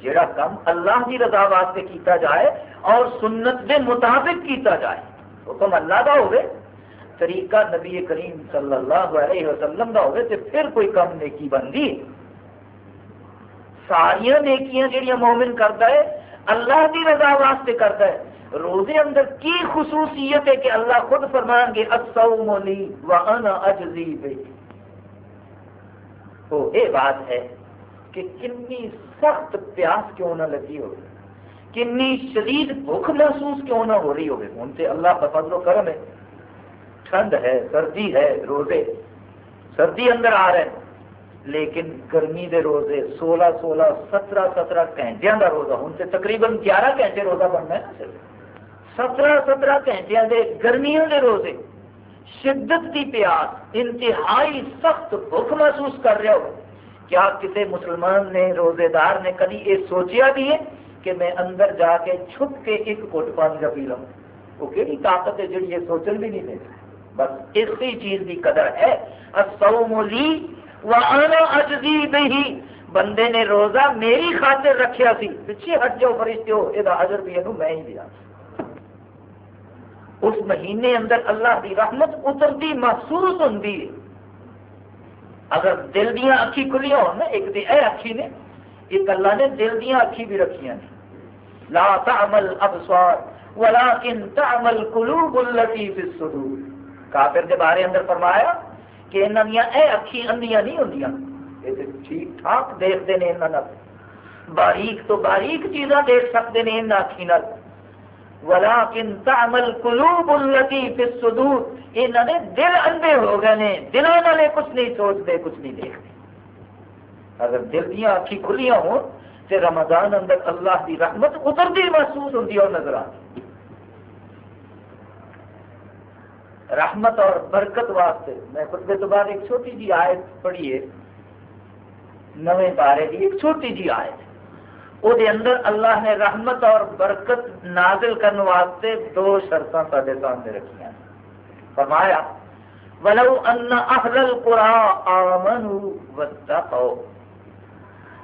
A: جڑا کم اللہ کی رضا واسطے کیتا جائے اور سنت کے مطابق کیتا جائے۔ حکم اللہ کا ہوگی طریقہ نبی کریم صلی اللہ علیہ وسلم کا ہوگی تو پھر کوئی کم نیکی بنتی ساریا نیکیاں جہیا مومن کرتا ہے، اللہ کی رضا واسطے کرتا ہے۔ روزے اندر کی خصوصیت ہے کہ اللہ خود فرمان گے اصوم لی وانا اجزی بے تو یہ بات ہے کہ کنی سخت پیاس کیوں نہ لگی ہو کنی شدید بھوک محسوس کیوں نہ ہو رہی ہوگی ان سے اللہ کا فضل و کرم ہے۔ ٹھنڈ ہے، سردی ہے، روزے۔ سردی اندر آ رہے ہیں۔ لیکن گرمی دے روزے، سولہ سولہ سترہ سترہ گھنٹے کا روزہ۔ ہوں سے تقریباً گیارہ گھنٹے روزہ بننا ہے سترہ سترہ گھنٹے دے گرمیوں دے روزے۔ شدت کی پیاس، انتہائی سخت بھوک محسوس کر رہے ہو۔ کیا کسی مسلمان نے روزے دار نے کدی یہ سوچیا بھی ہے کہ میں اندر جا کے چھپ کے ایک کوٹ پانی کا پی لوں؟ وہ کہڑی طاقت ہے جی یہ سوچن بھی نہیں دے بس اسی چیز کی قدر ہے۔ لی وانا اجزی بہی۔ بندے نے روزہ میری خاطر رکھیا سی۔ پیچھے ہٹ جاؤ فرشتے ہو یہ حضر بھی یہ میں ہی دیا۔ اس مہینے اندر اللہ کی رحمت اترتی، محسوس ہوتی ہے۔ اگر دل دیا اکھی کھلیاں ہو ایک تو یہ اکھی نے ایک اللہ نے دل دیا اکھی بھی رکھیا نے۔ لا تعمل ابصار ولكن تعمل قلوب التي في الصدور۔ کافر کے بارے اندر فرمایا کہ انہاں دیا اے اکھی اندیاں نہیں ہوندیاں۔ یہ ٹھیک ٹھاک دیکھتے ہیں انہاں نال۔ باریک تو باریک چیزاں دیکھ سکتے ہیں انہاں اکھی نال۔ ولیکن تعمل قلوب التي في الصدور انہوں نے دل اندھے ہو گئے نے، دلوں والے کچھ نہیں سوچتے، کچھ نہیں دیکھتے۔ اگر دل دیا اکھی کھلیاں ہوں، تو رمضان اندر اللہ کی رحمت اترتی محسوس ہوتی اور نظر آتی۔ رحمت اور برکت واسطے، میں خطبے تو بعد ایک چھوٹی جی آیت پڑھی ہے۔ نویں پارے کی ایک چھوٹی جی آیت۔ وہ اندر اللہ نے رحمت اور برکت نازل کرنے واسطے دو شرط سارے سامنے رکھی ہیں فرمایا ولو ان اہل القرى آمنوا واتقوا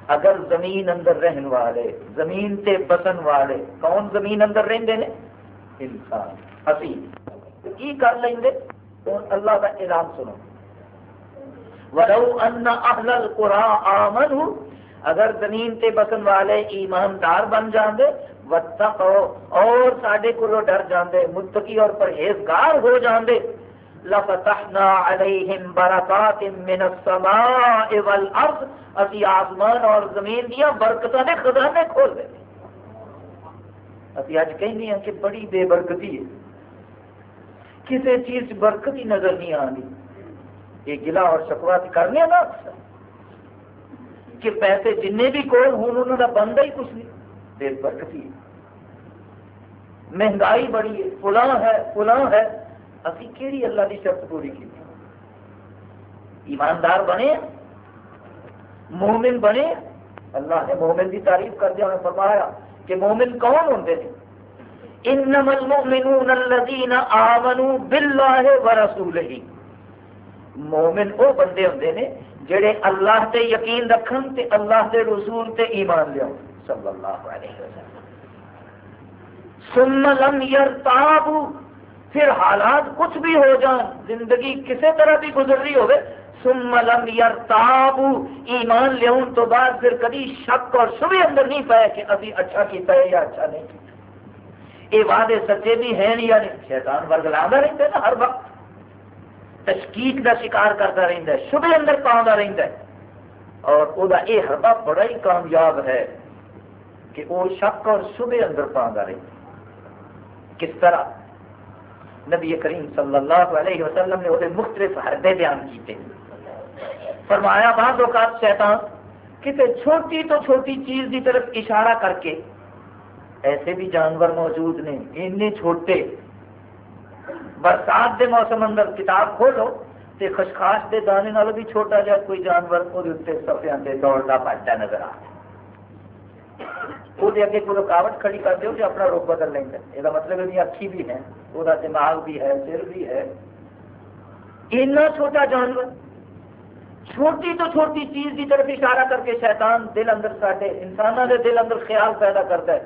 A: اگر زمین اندر رہن والے زمین تے بسن والے کون زمین اندر رہندے نے انسان اسی کی کر لیں گے اللہ کا اعلان سنو ولو ان اہل القرى آمنوا اگر زمین تے بسن والے ایماندار بن جاندے، واتقو، اور ساڈے کولو ڈر جاندے، متقی اور پرہیزگار ہو جاندے۔ لفتحنا علیہم برکات من السماء والارض۔ اسی آسمان اور زمین دیا برکتاں دے خزانے کھول دے۔ ابھی اج کہنے ہیں کہ بڑی بے برکتی ہے۔ کسی چیز برکت ہی نظر نہیں آ رہی یہ گلا اور شکوا کرنے نا اکثر۔ کہ پیسے جن بھی کول ہوں، انہوں کا بنتا ہی کچھ نہیں۔ بے برکتی۔ مہنگائی بڑی ہے۔ فلاں ہے فلاں ہے۔ ابھی کہڑی اللہ کی شرط پوری کی؟ ایماندار بنے، مومن بنے۔ اللہ نے مومن کی تعریف کر دیا فرمایا کہ مومن کون ہوں انما المؤمنون الذين آمنوا بالله ورسوله مومن وہ بندے ہوندے نے جڑے اللہ تے یقین رکھن تے اللہ دے رسول تے ایمان لیا صلی اللہ علیہ وسلم۔ ثم لم يرتابوا پھر حالات کچھ بھی ہو جان، زندگی کسی طرح بھی گزر رہی ہوئے۔ ثم لم يرتابوا ایمان لیاون تو بعد پھر کبھی شک اور شبہ اندر نہیں پایا کہ ابھی اچھا کیتا ہے یا اچھا نہیں کیتا۔ یہ وعدے سچے بھی ہیں یا نہیں؟ شیطان ورگلا رہتا ہے نا ہر وقت۔ تشکیق کا شکار کرتا رہتا ہے، شبہ اندر پاؤں رہتا ہے۔ اور وہ یہ حربہ بڑا ہی کامیاب ہے کہ وہ شک اور شبہ اندر پاؤں رہتا ہے کس طرح نبی کریم صلی اللہ علیہ وسلم نے وہ مختلف حربے بیان کیتے۔ فرمایا، بعض اوقات شیطان کسی چھوٹی تو چھوٹی چیز کی طرف اشارہ کر کے ایسے بھی جانور موجود نے اتنے چھوٹے برسات دے موسم اندر کتاب کھولو تے خشخاش دے دانے نال بھی چھوٹا جا کوئی جانور وہ سفیا سے دوڑتا بھجتا نظر آ وہ اگے کوئی رکاوٹ کھڑی کر دو جو اپنا روک بدل لینا یہ مطلب ہے اکھی بھی ہے وہ دماغ بھی ہے، سر بھی ہے۔ اتنا چھوٹا جانور، چھوٹی تو چھوٹی چیز کی طرف اشارہ کر کے شیطان دل اندر ساڈے انسانوں کے دل اندر خیال پیدا کرتا ہے۔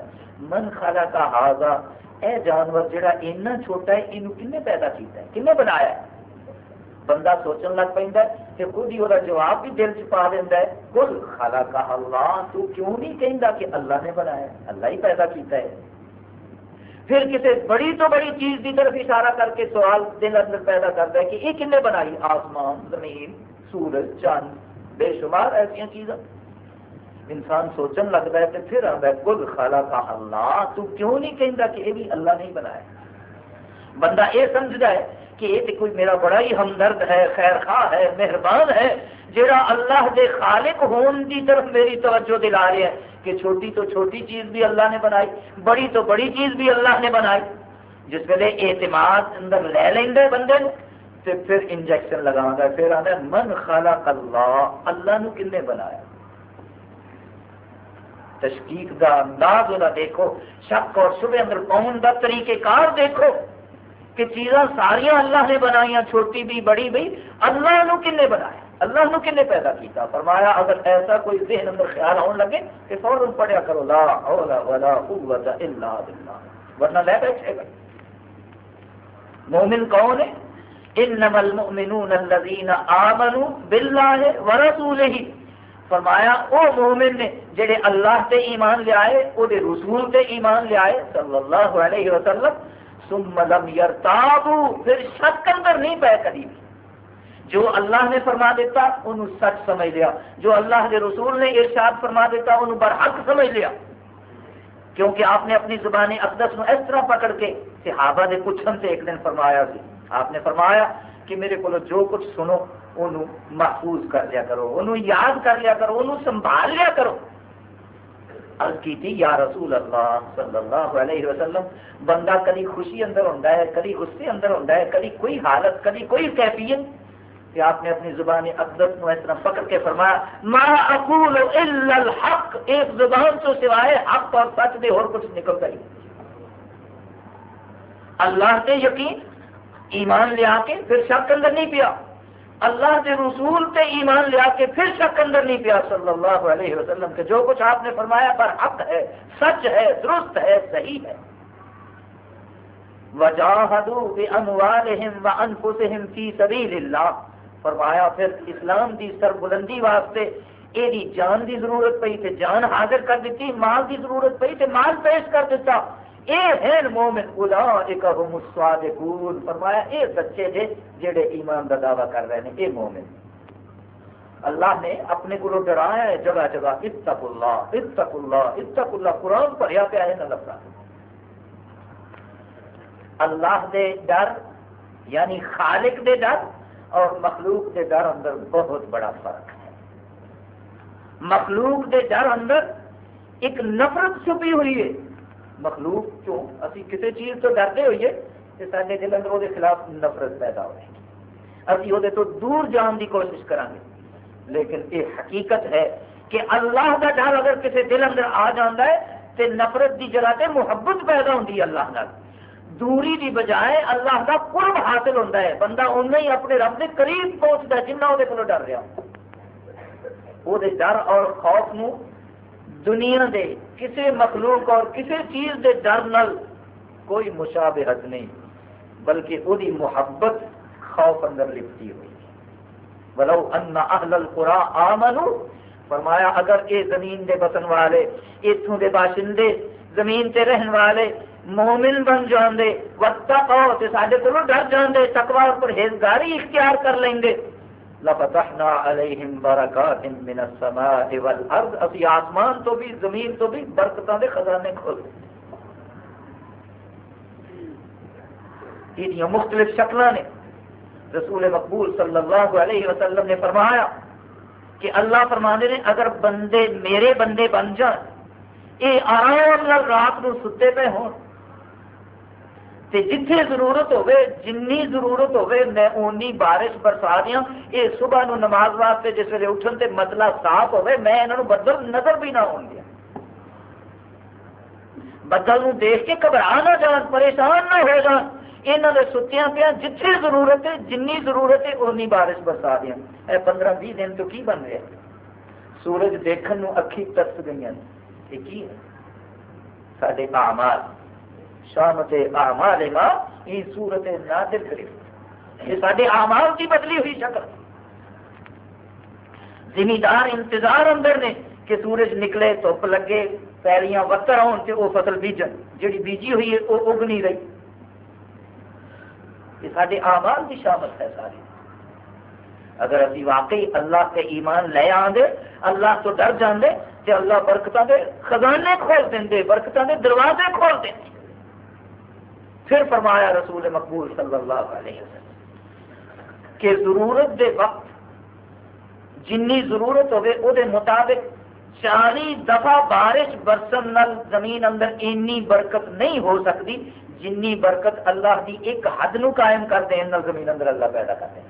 A: من خالا کا ہاضا اے جانور جڑا اینا چھوٹا ہے یہ کن پیدا کیتا ہے؟ کن بنایا ہے؟ بندہ سوچن لگ پہ کہ خود ہی وہ جواب بھی دل چ پا دینا ہے کل خالا کا اللہ، تو کیوں نہیں کہہ کہ اللہ نے بنایا اللہ ہی پیدا کیتا ہے۔ پھر کسی بڑی تو بڑی چیز کی طرف اشارہ کر کے سوال دل اندر پیدا کرتا ہے کہ یہ کن بنائی؟ آسمان، زمین، سورج، چاند۔ بے شمار ایسا چیزاں۔ انسان سوچن لگتا ہے تو پھر آتا ہے خود خالا ہاں، کا اللہ، تو کیوں نہیں کہتا کہ یہ بھی اللہ نہیں بنایا؟ بندہ یہ سمجھتا ہے کہ یہ تو کوئی میرا بڑا ہی ہمدرد ہے خیر خواہ ہے، مہربان ہے جڑا اللہ دے خالق ہون دی طرف میری توجہ دلا رہے ہیں کہ چھوٹی تو چھوٹی چیز بھی اللہ نے بنائی، بڑی تو بڑی چیز بھی اللہ نے بنائی۔ جس ویلے اعتماد اندر لے لینا بندے نو تو پھر انجیکشن لگا پھر آتا ہے، من خالق اللہ اللہ نو کنے بنایا؟ تشکیق دا انداز وہ دیکھو، شک اور شبہ اندر پہن دا طریقہ کار دیکھو کہ چیزاں ساریا اللہ نے بنائی چھوٹی بھی، بڑی بھی، اللہ نو کنے بنایا؟ اللہ نو کنے پیدا کیتا؟ فرمایا، اگر ایسا کوئی ذہن اندر خیال آن لگے کہ فوراً پڑھیا کرو، لا حول ولا قوت الا باللہ، ورنہ لے بیٹھے گا۔ مومن کون ہے؟ انما المؤمنون الذين امنوا بالله ورسوله فرمایا، او مومن نے جڑے اللہ تے ایمان لے آئے، او دے رسول تے ایمان لے آئے صلی اللہ علیہ وسلم، ثم لم يرتابو پھر شک اندر نہیں پے کبھی جو اللہ نے فرما دیتا، انہوں سچ سمجھ لیا۔ جو اللہ کے رسول نے ارشاد فرما دیتا، انہوں برحق سمجھ لیا۔ کیونکہ آپ نے اپنی زبان اقدس نو اس طرح پکڑ کے صحابہ نے پوچھن سے ایک دن فرمایا سی۔ آپ نے فرمایا کہ میرے کو جو کچھ سنو انہوں محفوظ کر لیا کرو انہوں یاد کر لیا کرو انہوں سنبھال لیا کرو۔ عرض کی تھی، یا رسول اللہ صلی اللہ علیہ وسلم، بندہ کدی خوشی اندر ہوتا ہے کدی غصے اندر ہوتا ہے کدی کوئی حالت کدی کوئی کیفیت۔ کہ آپ نے اپنی زبان اقدس نو اس طرح پکڑ کے فرمایا، ما اقول الا الحق ایک زبان تو سوائے حق اور سچ دے اور کچھ نکل گئی اللہ کے یقین، ایمان لیا کے پھر شک اندر نہیں پیا۔ اللہ کے رسول تے ایمان لیا کے پھر شک اندر نہیں پیا، صلی اللہ علیہ وسلم کے جو کچھ آپ نے فرمایا پر حق ہے، سچ ہے، درست ہے، صحیح ہے۔ وجاہدوا باموالہم وانفسہم فی سبیل اللہ۔ فرمایا، پھر اسلام دی سربلندی واسطے یہ جان دی ضرورت پئی تے جان حاضر کر دیتی، مال دی ضرورت پئی تے مال پیش کر دیتا۔ اے ہیں مومن اولئک هم الصادقون۔ فرمایا، اے سچے جے جڑے ایمان دا دعویٰ کر رہے ہیں، اے مومن۔ اللہ نے اپنے کو ڈرایا ہے، جگہ جگہ، اتق اللہ اتق اللہ اتق اللہ۔ قرآن پڑھیا پیا ہے نہ لفظ اللہ دے ڈر یعنی خالق دے ڈر اور مخلوق دے ڈر اندر بہت بڑا فرق ہے۔ مخلوق دے ڈر اندر ایک نفرت چھپی ہوئی ہے۔ مخلوق چوں؟ اسی کسی چیز تو ڈرتے ہوئیے کہ سارے دل اندر وہ خلاف نفرت پیدا ہوئے۔ ابھی وہ تو دور جان کی کوشش کریں گے لیکن یہ حقیقت ہے کہ اللہ کا ڈر اگر کسی دل اندر آ جاتا ہے تو نفرت کی جگہ سے محبت پیدا ہوتی ہے اللہ نال۔ دوری کی بجائے اللہ کا قرب حاصل ہوتا ہے۔ بندہ ان ہی اپنے رب کے قریب پہنچتا ہے جنہ وہ کو ڈر رہا۔ وہ ڈر اور خوف نو دنیا دے کسی مخلوق اور کسی چیز دے ڈر نال کوئی مشابہت نہیں، بلکہ وہی محبت خوف اندر لپٹی ہوئی۔ ولو ان اہل القرا آمنو فرمایا اگر یہ زمین دے بسن والے اتوں دے باشندے، زمین تے رہن والے، مومن بن جاندے، واتقوا، تے ساڈے کولوں ڈر جاندے، تقوی پر ہیزگاری اختیار کر لیندے لفتحنا علیہم برکات من السماء والارض۔ اسی آسمان تو بھی، زمین تو بھی برکتاں دے خزانے کھول۔ یہ مختلف شکلیں نے۔ رسول مقبول صلی اللہ علیہ وسلم نے فرمایا کہ اللہ فرمانے نے، اگر بندے میرے بندے بن جان یہ آرام رات کو ستے پہ ہوں تے جتھے ضرورت ہوے جنی ضرورت ہوے میں اونی بارش برسا دیا یہ صبح نو نماز واسطے جس ویلے اٹھن تے مطلب صاف ہوے میں انہوں بدل نظر بھی نہ ہون دیا۔ بدل نو دیکھ کے گھبرا نہ جان، پریشان نہ ہو جان۔ یہاں نے ستیا پیا جتھے ضرورت ہے، جنی ضرورت ہے، اونی بارش برسا دیا اے پندرہ بھی دن تو کی بن رہا سورج دیکھن نو اکھی ترس گئی یہ کی ہے؟ سارے آمال شامت آمال ماں یہ سورت نادر گرفت یہ سارے آمال کی بدلی ہوئی شکل۔ زمیندار انتظار اندر نے کہ سورج نکلے، دھوپ لگے پیریاں وتر آن سے وہ فصل بیجن۔ جی بیجی ہوئی ہے، وہ اگ نہیں رہی۔ یہ سارے آمال کی شامت ہے ساری۔ اگر ابھی واقعی اللہ کے ایمان لے آدھے اللہ تو ڈر جاندے کہ اللہ برکتوں کے خزانے کھول دیں برکتوں کے دروازے کھول دیں پھر فرمایا رسول مقبول صلی اللہ علیہ وسلم کہ ضرورت دے وقت جنی ضرورت ہوگی وہ مطابق چالی دفعہ بارش برسن نل زمین اندر اینی برکت نہیں ہو سکتی، جنی برکت اللہ دی ایک حد نو قائم کر دیں نل زمین اندر اللہ پیدا کر دیں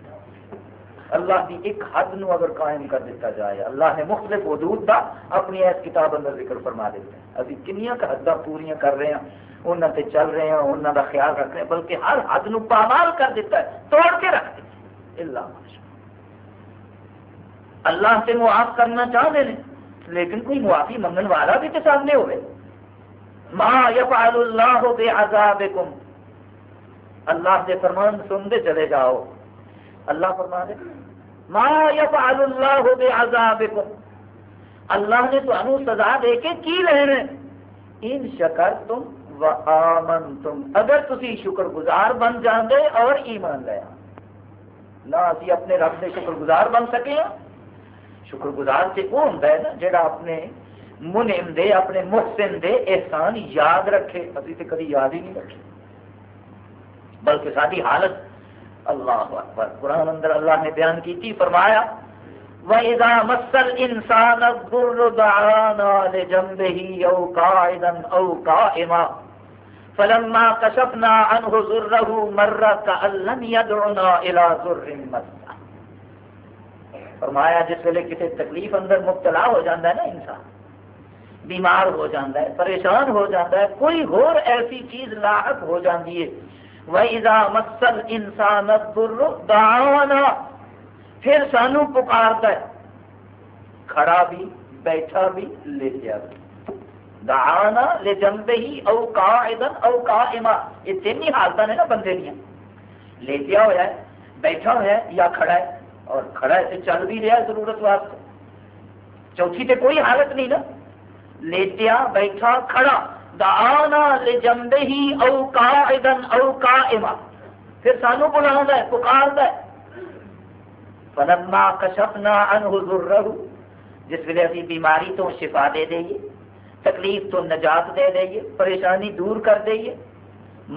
A: اللہ دی ایک حد نو اگر قائم کر دیتا جائے، اللہ نے مختلف حدود دا اپنی اس کتاب اندر ذکر فرما دیتے ہیں ابھی کنیاں کا حداں پوریاں کر رہے ہیں انہوں تے چل رہے ہیں انہوں دا خیال رکھ رہے ہیں، بلکہ ہر حد نو پامال کر دیتا ہے، توڑ کے رکھ دیتا اللہ اللہ سے معاف کرنا چاہتے ہیں، لیکن کوئی معافی منگن والا بھی تو سامنے ہوئے۔ ما یفعل اللہ بے عذابکم اللہ سے فرمان سنتے چلے جاؤ۔ اللہ فرما دے، ما یفعل اللہ بے عذابکم اللہ نے تو سزا دے کے کی رہنے ان شکر تم و آمن اگر تسی شکر گزار بن جاندے اور ایمان لیا نہ اسی اپنے رب سے شکر گزار بن سکے ہیں شکر گزار سے وہ ہوں نا جڑا اپنے منم دے، اپنے محسن دے احسان یاد رکھے؟ ابھی تو کبھی یاد ہی نہیں رکھے. بلکہ ساری حالت اللہ اکبر. قرآن اندر اللہ نے بیان کی تھی، فرمایا، وَإِذَا مَسَّ الْإِنسَانَ الضُّرُّ دَعَانَا لِجَنبِهِ أَوْ قَاعِدًا أَوْ قَائِمًا فلما کشفنا عنه ذره مر كأن لم يدعنا الى ذر مسا فرمایا جس ویلے کسی تکلیف اندر مبتلا ہو جاتا ہے نا انسان، بیمار ہو جاتا ہے، پریشان ہو جاتا ہے، کوئی اور ایسی چیز لاحق ہو جاتی ہے۔ وَإِذَا مَسَّ الْإِنسَانَ الضُّرُّ دَعَانَا پھر سانو پکارتا ہے۔ کھڑا بھی، بیٹھا بھی، لے جا بھی۔ دعانا لے ہی او قائدن او قائما۔ یہ تین ہی حالت نے نا بندے دیا۔ لیٹیا ہوا ہے، بیٹھا ہوا ہے یا کھڑا ہے۔ اور کھڑا ہے تو چل بھی رہا ہے ضرورت واسطے۔ چوتھی تے کوئی حالت نہیں نا۔ لیٹیا، بیٹھا، کھڑا۔ دعانا لے ہی او قائدن او قائما۔ پھر سانو بلا ہے، پکار ہے۔ فلما کشفنا عنہ ذرہ۔ جس ویلے اسی بیماری تو شفا دے دئیے تکلیف تو نجات دے دئیے پریشانی دور کر دئیے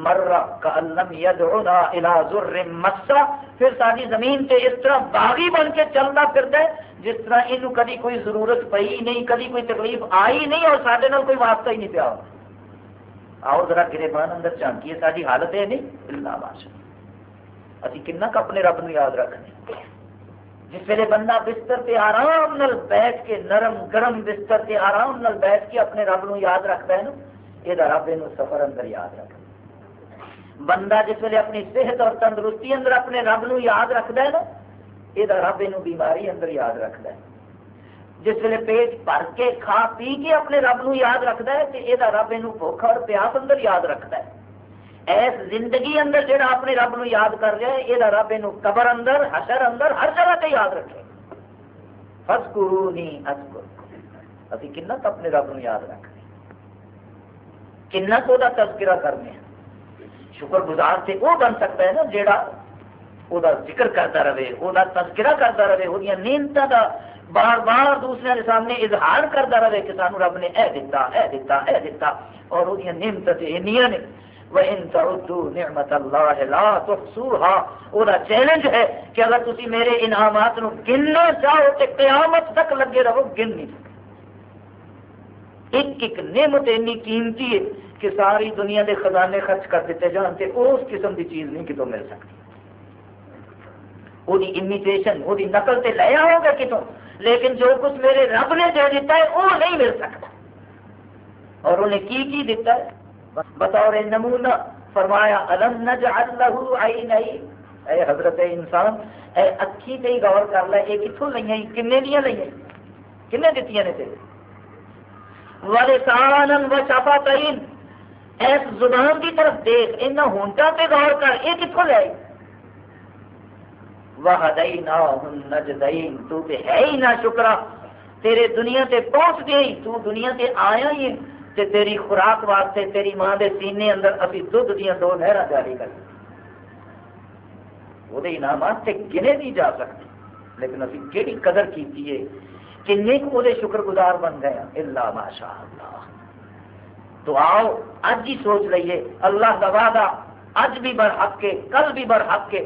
A: مرہ کلم یدعونا الى ذر مسا۔ پھر ساری زمین تے اس طرح باغی بن کے چلتا پھرتا ہے، جس طرح یہ کدی کوئی ضرورت پئی نہیں، کدی کوئی تکلیف آئی نہیں اور سارے کوئی واسطہ ہی نہیں پیا۔ آؤ ذرا گرے بان اندر چانکیے، ساری حالت ہے نہیں؟ اللہ بادشاہ ابھی کن اپنے رب نو یاد رکھنے جس ویلے بندہ بستر تے آرام نال بیٹھ کے نرم گرم بستر تے آرام نال بیٹھ کے اپنے رب نو یاد رکھتا ہے نا یہ رب یہ سفر اندر یاد رکھ بندہ جس ویلے اپنی صحت اور تندرستی اندر اپنے رب نو یاد رکھتا ہے نا یہ رب یہ بیماری اندر یاد رکھتا ہے۔ جس ویلے پیٹ بھر کے، کھا پی کے اپنے رب نو یاد رکھتا ہے تو یہ رب یہ بھوکھا اور پیاس اندر یاد رکھتا ہے۔ ایس زندگی اندر جڑا اپنے رب نو یاد کر رہا ہے یہ رب یہ قبر اندر، حشر اندر، ہر جگہ تے یاد رکھے۔ فس گرو نہیں ابھی کن اپنے رب نو یاد رکھ رہے کن کو تذکرہ کرنے ہیں۔ شکر گزار سے وہ بن سکتا ہے نا، جیڑا وہ ذکر کرتا رہے وہ تذکرہ کرتا رہے وہ نیمت کا بار بار دوسرے کے سامنے اظہار کرتا رہے کہ سانو رب نے اے دیتا اے دیتا اے دیتا اور وہ نیمت اینیاں نے وَإِن تَعُدُّوا نِعْمَةَ اللَّهِ لَا تُحْصُوهَا۔ وہ چیلنج ہے کہ اگر تسی میرے انعامات نو گننا چاہو تے قیامت تک لگے رہو، گن نہیں ایک ایک نعمت اتنی قیمتی ہے کہ ساری دنیا دے خزانے خرچ کر دیتے جان تے اس قسم دی چیز نہیں کتوں مل سکتی۔ وہ امیٹیشن وہ نقل تے لے آؤ گا کتوں؟ لیکن جو کچھ میرے رب نے دے دیتا ہے، وہ نہیں مل سکتا۔ اور انہیں کی کی دیتا ہے؟ بطور نمونہ فرمایا، الم نجعل له عینین اے حضرت انسان، اے اکھی تے غور کر لے اے کتھوں لئیاں کنے دیاں لئیاں کنے دتیاں نے تیرے؟ ولسانا وشفتین اس زبان کی طرف دیکھ انہاں ہونٹاں تے غور کر اے کتھوں لے آئی؟ وَهَدَيْنَاهُ تو تے ہے ہی نہ شکرہ، تیرے دنیا تے پہنچ گئی تو دنیا تے آیا ہی ہے تے تیری خوراک واسطے تیری ماں دے سینے اندر ابھی دھد دیا دو نہر جاری کر وہ انعامات سے گنے نہیں جا سکتے۔ لیکن ابھی کہڑی قدر کی ہے کنے کو وہ شکر گزار بن گئے اللہ ماشاء اللہ تو آؤ اج ہی سوچ لئیے۔ اللہ کا وعدہ اج بھی بر حق کے، کل بھی بر حق کے۔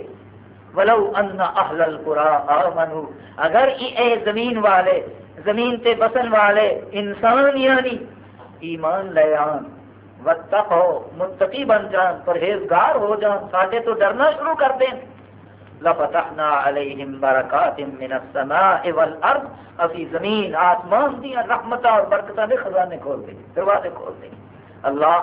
A: ولو ان اہل القرا آمنو اگر اے زمین والے، زمین تے بسن والے انسان یعنی ایمان لے آن وقت ہو متقی بن جان، پرہیزگار ہو جان، ساڈے تو ڈرنا شروع کر دیں لفتحنا علیہم برکات من السماء والارض، اسی زمین، آسمان دیا رحمتہ اور برکتہ دے خزانے کھول دیں دروازے کھول دیں اللہ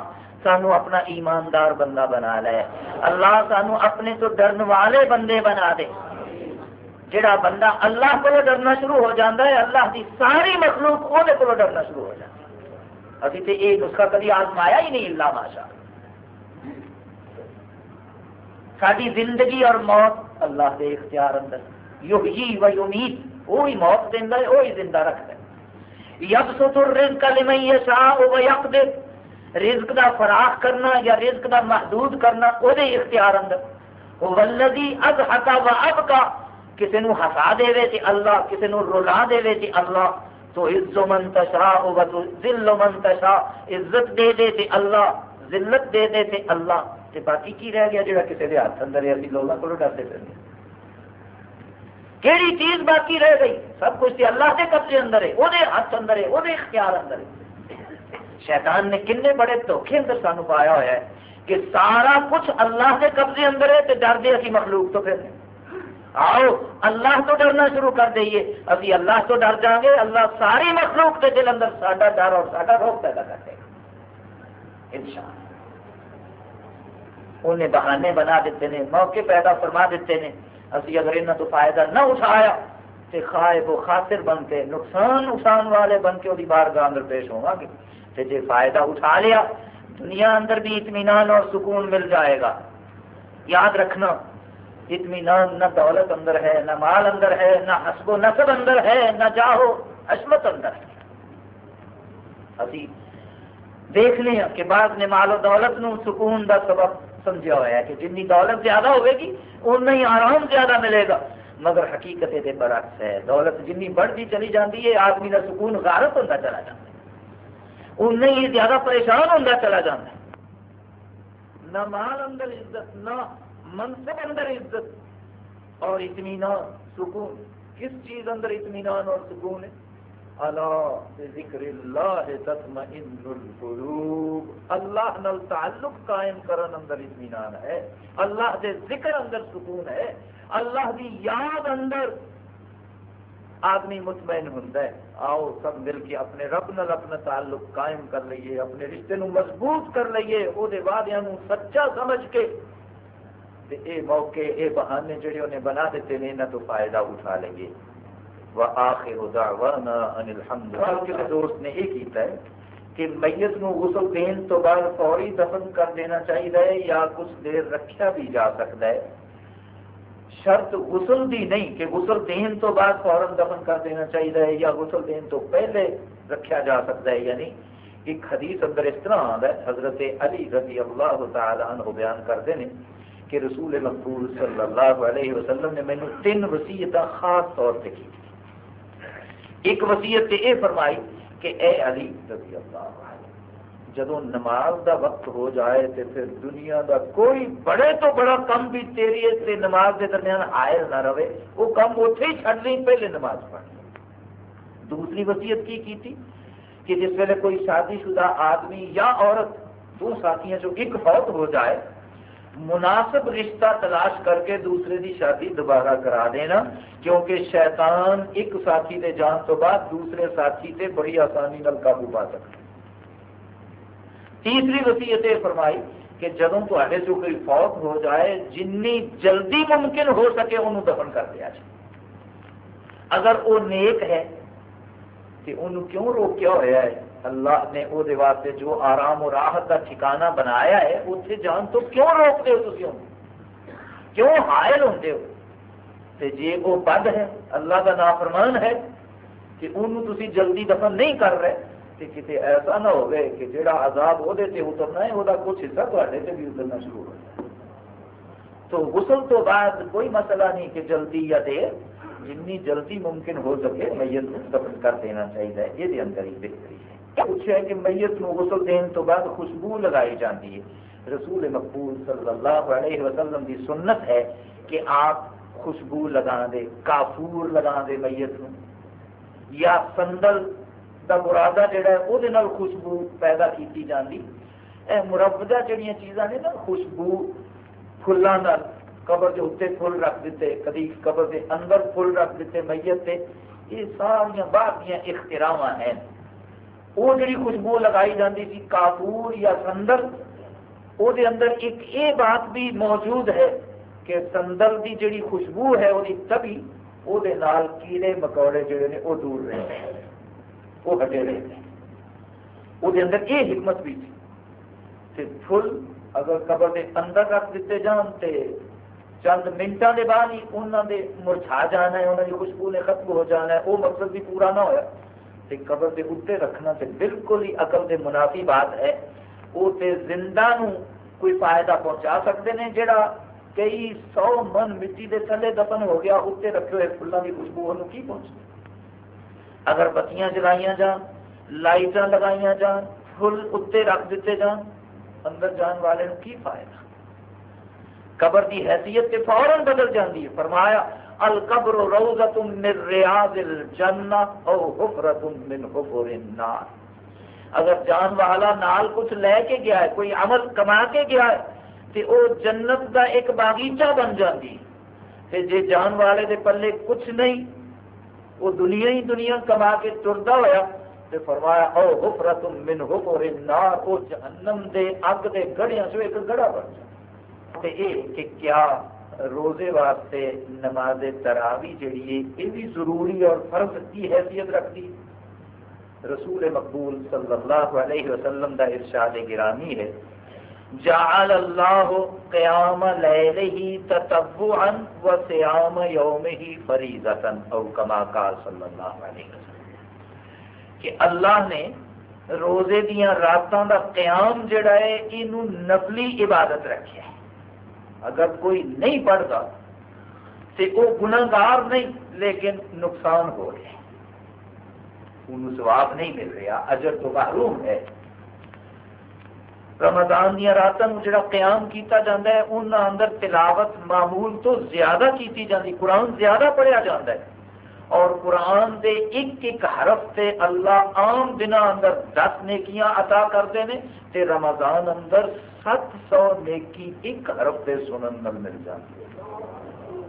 A: سانو اپنا ایماندار بندہ بنا لے۔ اللہ سانو اپنے تو ڈرن والے بندے بنا دے۔ جڑا بندہ اللہ کو ڈرنا شروع ہو جاتا ہے، اللہ کی ساری مخلوق وہ ڈرنا شروع ہو جاتا ہے۔ ابھی تو یہ نسخہ کبھی آزمایا ہی نہیں اللہ ماشا ساری زندگی اور موت اللہ کے اختیار اندر۔ یحیی و یمید وہی موت دینا ہے وہی زندہ رکھتا ہے۔ یبسط الرزق لمن یشاء و یقدر۔ رزق دا فراخ کرنا یا رزق دا محدود کرنا وہ اختیار اندر۔ ولدی والذی اضحک و ابقا کسی نو ہسا دے تے اللہ کسی نو رلا دے تے اللہ۔ تو عز من تشا ذل من تشا عزت دے دے تے اللہ، ذلت دے دے تے اللہ، تے باقی کی رہ گیا جڑا کسی کے ہاتھ اندر ہے؟ اسی لوگوں کو ڈرتے پھر کیڑی چیز باقی رہ گئی؟ سب کچھ تے اللہ کے قبضے اندر ہے وہ ہاتھ اندر ہے وہ اختیار اندر ہے۔ شیطان نے کنے بڑے دھوکھے اندر سانو پایا ہوا ہے کہ سارا کچھ اللہ کے قبضے اندر ہے تے ڈر دے اسی مخلوق تو پھر آؤ، اللہ تو ڈرنا شروع کر دئیے ابھی اللہ تو ڈر جائیں گے، اللہ ساری مخلوق کے دل اندر ساڈا ڈر اور ساڈا روک پیدا کر دے گا۔ انشاءاللہ۔ انہیں بہانے بنا دیتے ہیں، موقع پیدا فرما دیتے ہیں۔ ابھی اگر انہوں تو فائدہ نہ اٹھایا تو خائب و خاطر بن کے، نقصان اٹھان والے بن کے وہ بارگاہ اندر پیش ہوا گے۔ تو جی فائدہ اٹھا لیا، دنیا اندر بھی اطمینان اور سکون مل جائے گا۔ یاد رکھنا اطمینان نہ دولت اندر ہے، نہ مال اندر ہے، نہ حسب و نصب اندر ہے، نہ جاہو عصمت اندر ہے۔ ابھی دیکھنے ہیں کہ بعض نے مال و دولت نو سکون دا سبب سمجھا ہوا ہے کہ جنی دولت زیادہ ہوئے گی اتنا ہی آرام زیادہ ملے گا۔ مگر حقیقت یہ برعکس ہے، دولت جنی بڑھتی چلی جاتی ہے، آدمی کا سکون غارت ہوتا چلا جاتا ہے۔ اتنا ہی زیادہ پریشان ہوتا چلا جاتا ہے۔ نہ مال اندر عزت، نہ منصب اندر عزت اور اطمینان، سکون۔ کس چیز اندر اطمینان اور سکون ہے؟ ذکر اللہ تطمئن القلوب۔ اللہ نل تعلق قائم کرن اندر اطمینان ہے۔ اللہ دے ذکر اندر سکون ہے۔ اللہ دی یاد اندر آدمی مطمئن ہوں آؤ سب مل کے اپنے رب نل اپنا تعلق قائم کر لیے اپنے رشتے نو مضبوط کر لیے وہ وعدے سچا سمجھ کے تے اے موقع، اے بہانے جڑے انہیں بنا دیتے ہیں نہ تو فائدہ اٹھا لیں گے۔ وآخر دعوانا ان الحمد۔ کسی دوست نے یہ کیتا ہے کہ میت نو غسل دین تو بعد فوری دفن کر دینا چاہیے یا کچھ دیر رکھا بھی جا سکتا ہے۔ شرط غسل دی نہیں کہ غسل دین تو بعد فوراً دفن کر دینا چاہیے یا غسل دین تو پہلے رکھا جا سکتا ہے۔ یعنی ایک حدیث اندر اس طرح آتا ہے، حضرت علی رضی اللہ تعالی عنہ بیان کرتے ہیں کہ رسول مقبول صلی اللہ علیہ وسلم نے مینو تین وسیعت خاص طور پہ کی ایک وسیعت یہ فرمائی کہ اے علی رضی اللہ جدو نماز دا وقت ہو جائے تو پھر دنیا دا کوئی بڑے تو بڑا کم بھی تیری تے نماز کے درمیان حائل نہ رہے، وہ کم اتنے ہی چھڑ لیں، پہلے نماز پڑھ دوسری وسیعت کی کی تھی؟ کہ جس ویلے کوئی شادی شدہ آدمی یا عورت دو ساتھیاں جو ایک فوت ہو جائے مناسب رشتہ تلاش کر کے دوسرے دی شادی دوبارہ کرا دینا، کیونکہ شیطان ایک ساتھی دے جان تو بعد دوسرے ساتھی تے بڑی آسانی نل قابو پا سکتا۔ تیسری وسیعت فرمائی کہ جدوں تے جو کوئی فوت ہو جائے، جنی جلدی ممکن ہو سکے انہوں دفن کر دیا جائے۔ اگر وہ نیک ہے تو انہوں کیوں روکیا ہوا ہے؟ اللہ نے وہ واسطے جو آرام و راحت کا ٹھکانہ بنایا ہے اتنے جان تو کیوں روکتے ہو تھی کیوں حائل ہوتے ہو؟ تے جی وہ بد ہے، اللہ کا نافرمان ہے کہ انہوں تھی جلدی دفن نہیں کر رہے کہ کسی ایسا نہ ہو کہ جڑا عذاب وہ اترنا ہے وہ کچھ حصہ تے بھی اترنا شروع ہو جائے۔ تو غسل تو بعد کوئی مسئلہ نہیں کہ جلدی یا دیر جنی جلدی ممکن ہو سکے، میت دفن کر دینا چاہیے، یہ اندر ہی بہتری ہے پوچھا کہ میت نو غسل دین تو بعد خوشبو لگائی جاتی ہے۔ رسول مقبول صلی اللہ علیہ وسلم کی سنت ہے کہ آپ خوشبو لگا دے، کافور لگا دے میت نو یا سندل دا مرادہ جڑا ہے وہ خوشبو پیدا کی جاتی اے مربدہ جڑیاں چیزاں نے نا، خوشبو فلاں قبر کے اتنے فل رکھ دیتے کدی قبر کے اندر فل رکھ دیتے میت سے یہ سارا باہر دیا اختراوا ہیں۔ وہ جڑی خوشبو لگائی جاتی تھی کافور یا سندر وہ اندر ایک یہ بات بھی موجود ہے کہ سندر دی جڑی خوشبو ہے وہ تبھی وہ کیڑے مکوڑے جڑے نے وہ دور رہے ہیں وہ ہٹے رہے ہیں۔ وہ اندر یہ حکمت بھی تھی۔ کہ پھل اگر قبر کے اندر رکھ دیتے جان، تے چند منٹوں کے بعد ہی انہوں نے مرچھا جانا ہے انہوں کی خوشبو نے ختم ہو جانا ہے وہ مقصد بھی پورا نہ ہوا تے قبر کے اتنے رکھنا تے بالکل ہی عقل کے منافی بات ہے۔ وہ تے زندہ نو کوئی فائدہ پہنچا سکتے ہیں جڑا کئی سو من مٹی دے تھلے دفن ہو گیا اتنے رکھے ہوئے فلوں کی خوشبو انہوں کی پہنچ اگر بتیاں جلائیاں جان لائٹاں لگائیاں جان فل اتنے رکھ دیتے جان اندر جان والے کی فائدہ؟ قبر کی حیثیت تے فوراً بدل جاتی ہے۔ فرمایا القبر روزت من ریاض الجنہ او حفرت من حفر النار. اگر جان والا نال کچھ لے کے گیا ہے، کوئی عمل کما کے گیا ہے تو وہ جنت کا ایک باغیچہ بن جاتی تے جے جان والے دے پلے کچھ نہیں وہ دنیا ہی دنیا کما کے ترتا ہوا تے فرمایا، او حفرت من حفر النار، او جہنم دے اگ دے گڑیاں سے ایک گڑا بن جاتا تے اے کہ کیا روزے واسطے نماز تراوی جڑی ہے، یہ بھی ضروری اور فرض کی حیثیت رکھتی۔ رسول مقبول صلی اللہ علیہ وسلم کا ارشاد گرامی ہے، جعل اللہ قیام لیلہ تتبعا و سیام یومہ فریضتا، او کما قال صلی اللہ علیہ وسلم۔ کہ اللہ نے روزے دیاں راتاں دا قیام جڑا ہے انہوں نفلی عبادت رکھیا ہے۔ اگر کوئی نہیں پڑھتا تو وہ گناگار نہیں، لیکن نقصان ہو رہا ہے انہوں سواب نہیں مل رہا، اجر تو محروم ہے۔ رمضان دیا راتوں جڑا قیام کیتا جاتا ہے اندر تلاوت معمول تو زیادہ کیتی جاتی قرآن زیادہ پڑھیا جاتا ہے۔ اور قرآن دے ایک ایک حرف سے اللہ عام دن اندر دس نیکیاں عطا کرتے ہیں تے رمضان اندر سات سو نیکی ایک حرف سے سنن نل مل جاتی ہے۔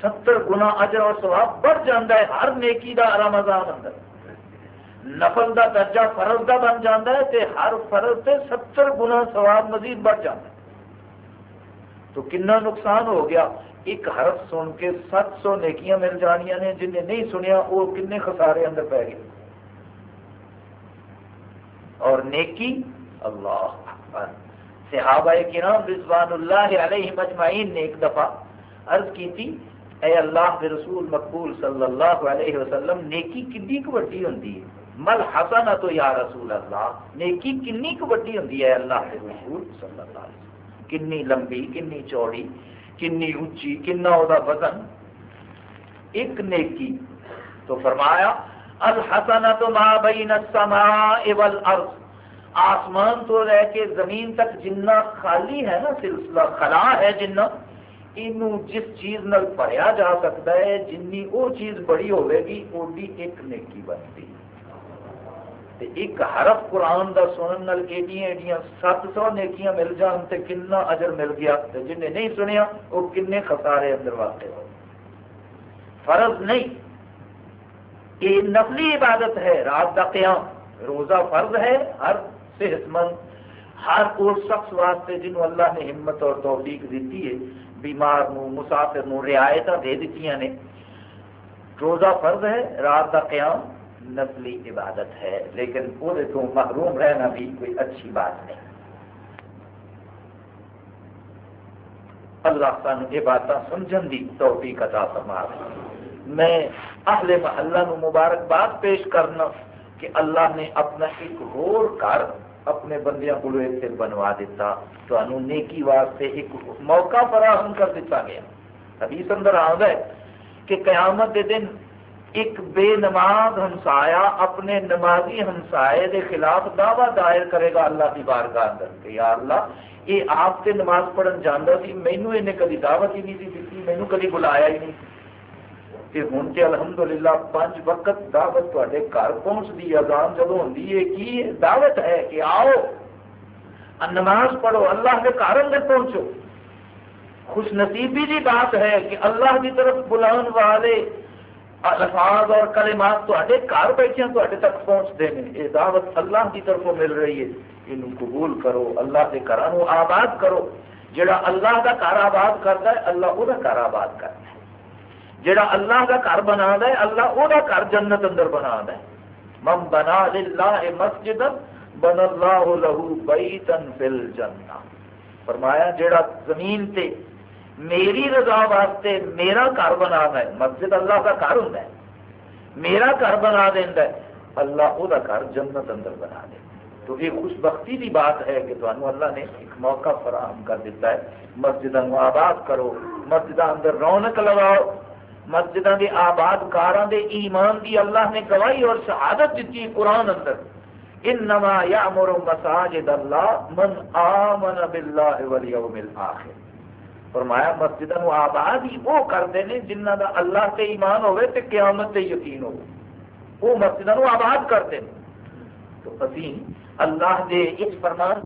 A: ستر گنا اجر اور سواب بڑھ جاتا ہے ہر نیکی دا رمضان اندر۔ نفل دا درجہ فرض دا بن جاتا ہے تے ہر فرض سے ستر گنا سواب مزید بڑھ جاتا ہے۔ تو کنا نقصان ہو گیا ایک حرف سن کے سات سو نیکیاں مل جانیاں نے جن نے نہیں سنیا، وہ کنے خسارے اندر پہ گئے اور نیکی اللہ اکبر۔ صحابہ کرام رضوان اللہ علیہ مجمعین نے ایک دفعہ عرض کی تھی، اے اللہ کے رسول مقبول صلی اللہ علیہ وسلم، نیکی کنی کو بڑی ہوتی مل حسن تو یا رسول اللہ۔ نیکی کنی کو بڑی ہوتی ہے اللہ کے رسول صلی اللہ علیہ وسلم۔ کنی لمبی، کنی چوڑی کنی اچھی کنا وہ وزن ایک نیکی تو فرمایا الحسن تو ماں بین السماء والارض آسمان تو لے کے زمین تک جنہ خالی ہے نا سلسلہ خلا ہے جنہ یہ جس چیز نال پڑھیا جا سکتا ہے جنی وہ چیز بڑی ہوئے گی اوڈی ایک نیکی بنتی تے ایک حرف قرآن دا سنن نال ایڈیاں ایڈیاں سات سو نیکیاں مل جان تے کنا اجر مل گیا تے جن نے نہیں سنیا وہ کنے خسارے اندر واقع ہو فرض نہیں۔ یہ نفلی عبادت ہے، رات دا قیام۔ روزہ فرض ہے، ہر صحت مند ہر اس شخص واسطے جنہوں اللہ نے ہمت اور توفیق دیتی ہے، بیمار نو مسافر نو رعایت دے دیتی نے۔ روزہ فرض ہے، رات کا قیام۔ نسلی عبادت ہے، لیکن پورے تو محروم رہنا بھی کوئی اچھی بات نہیں۔ اللہ سان یہ بات سمجھن دی، توفیق عطا فرما میں اہل محلہ نو مبارکباد پیش کرنا کہ اللہ نے اپنا ایک ہور کر اپنے بندیاں کو اتنے بنوا دیتا۔ تو نیکی واسطے ایک موقع فراہم کر دیتا گیا۔ حدیث اندر آد ہے کہ قیامت دے دن ایک بے نماز ہمسایا اپنے نمازی ہمسائے دے خلاف دعویٰ دائر کرے گا اللہ کی بارگاہ اندر۔ کہ یا اللہ، یہ آپ سے نماز پڑھن جانا سی مینو انہیں کدی دعوت ہی نہیں دیتی مینو کدی بلایا ہی نہیں۔ کہ ہوں تو الحمدللہ پانچ وقت دعوت تے گھر پہنچتی اذان جب ہوتی ہے، کی دعوت ہے کہ آؤ نماز پڑھو، اللہ کے گھر اندر پہنچو۔ خوش نصیبی کی بات ہے کہ اللہ کی طرف بلان والے الفاظ اور کلمات تے گھر بیٹھے تے تک پہنچتے ہیں۔ یہ دعوت اللہ کی طرف مل رہی ہے۔ یہ قبول کرو، اللہ کے گھر آباد کرو۔ جڑا اللہ کا گھر آباد کرتا ہے، اللہ وہ گھر آباد کرتا ہے۔ جڑا اللہ کا گھر بنا ہے، اللہ وہ گھر جنت اندر بنا ہے۔ من بنا للہ مسجد بن اللہ لہو بیتن فل جنہ فرمایا، جڑا زمین تے میری رضا واسطے میرا گھر بنا ہے، مسجد اللہ کا گھر ہوں میرا گھر بنا دینا ہے، اللہ وہ گھر جنت اندر بنا دے۔ تو یہ خوش بختی کی بات ہے کہ تمہیں اللہ نے ایک موقع فراہم کر دیتا ہے مسجد آباد کرو مسجد اندر رونق لگاؤ مسجد کے آباد کار ایمان دی اللہ نے گواہی اور شہادت دیتی قرآن اندر۔ انما یامر مساجد اللہ من آمن باللہ والیوم الاخر فرمایا مسجدوں آباد ہی وہ کرتے ہیں جنہ دا اللہ سے ایمان ہوئے تے قیامت سے یقین ہو وہ مسجدوں آباد کرتے ہیں تو اسی اللہ دے اس فرمان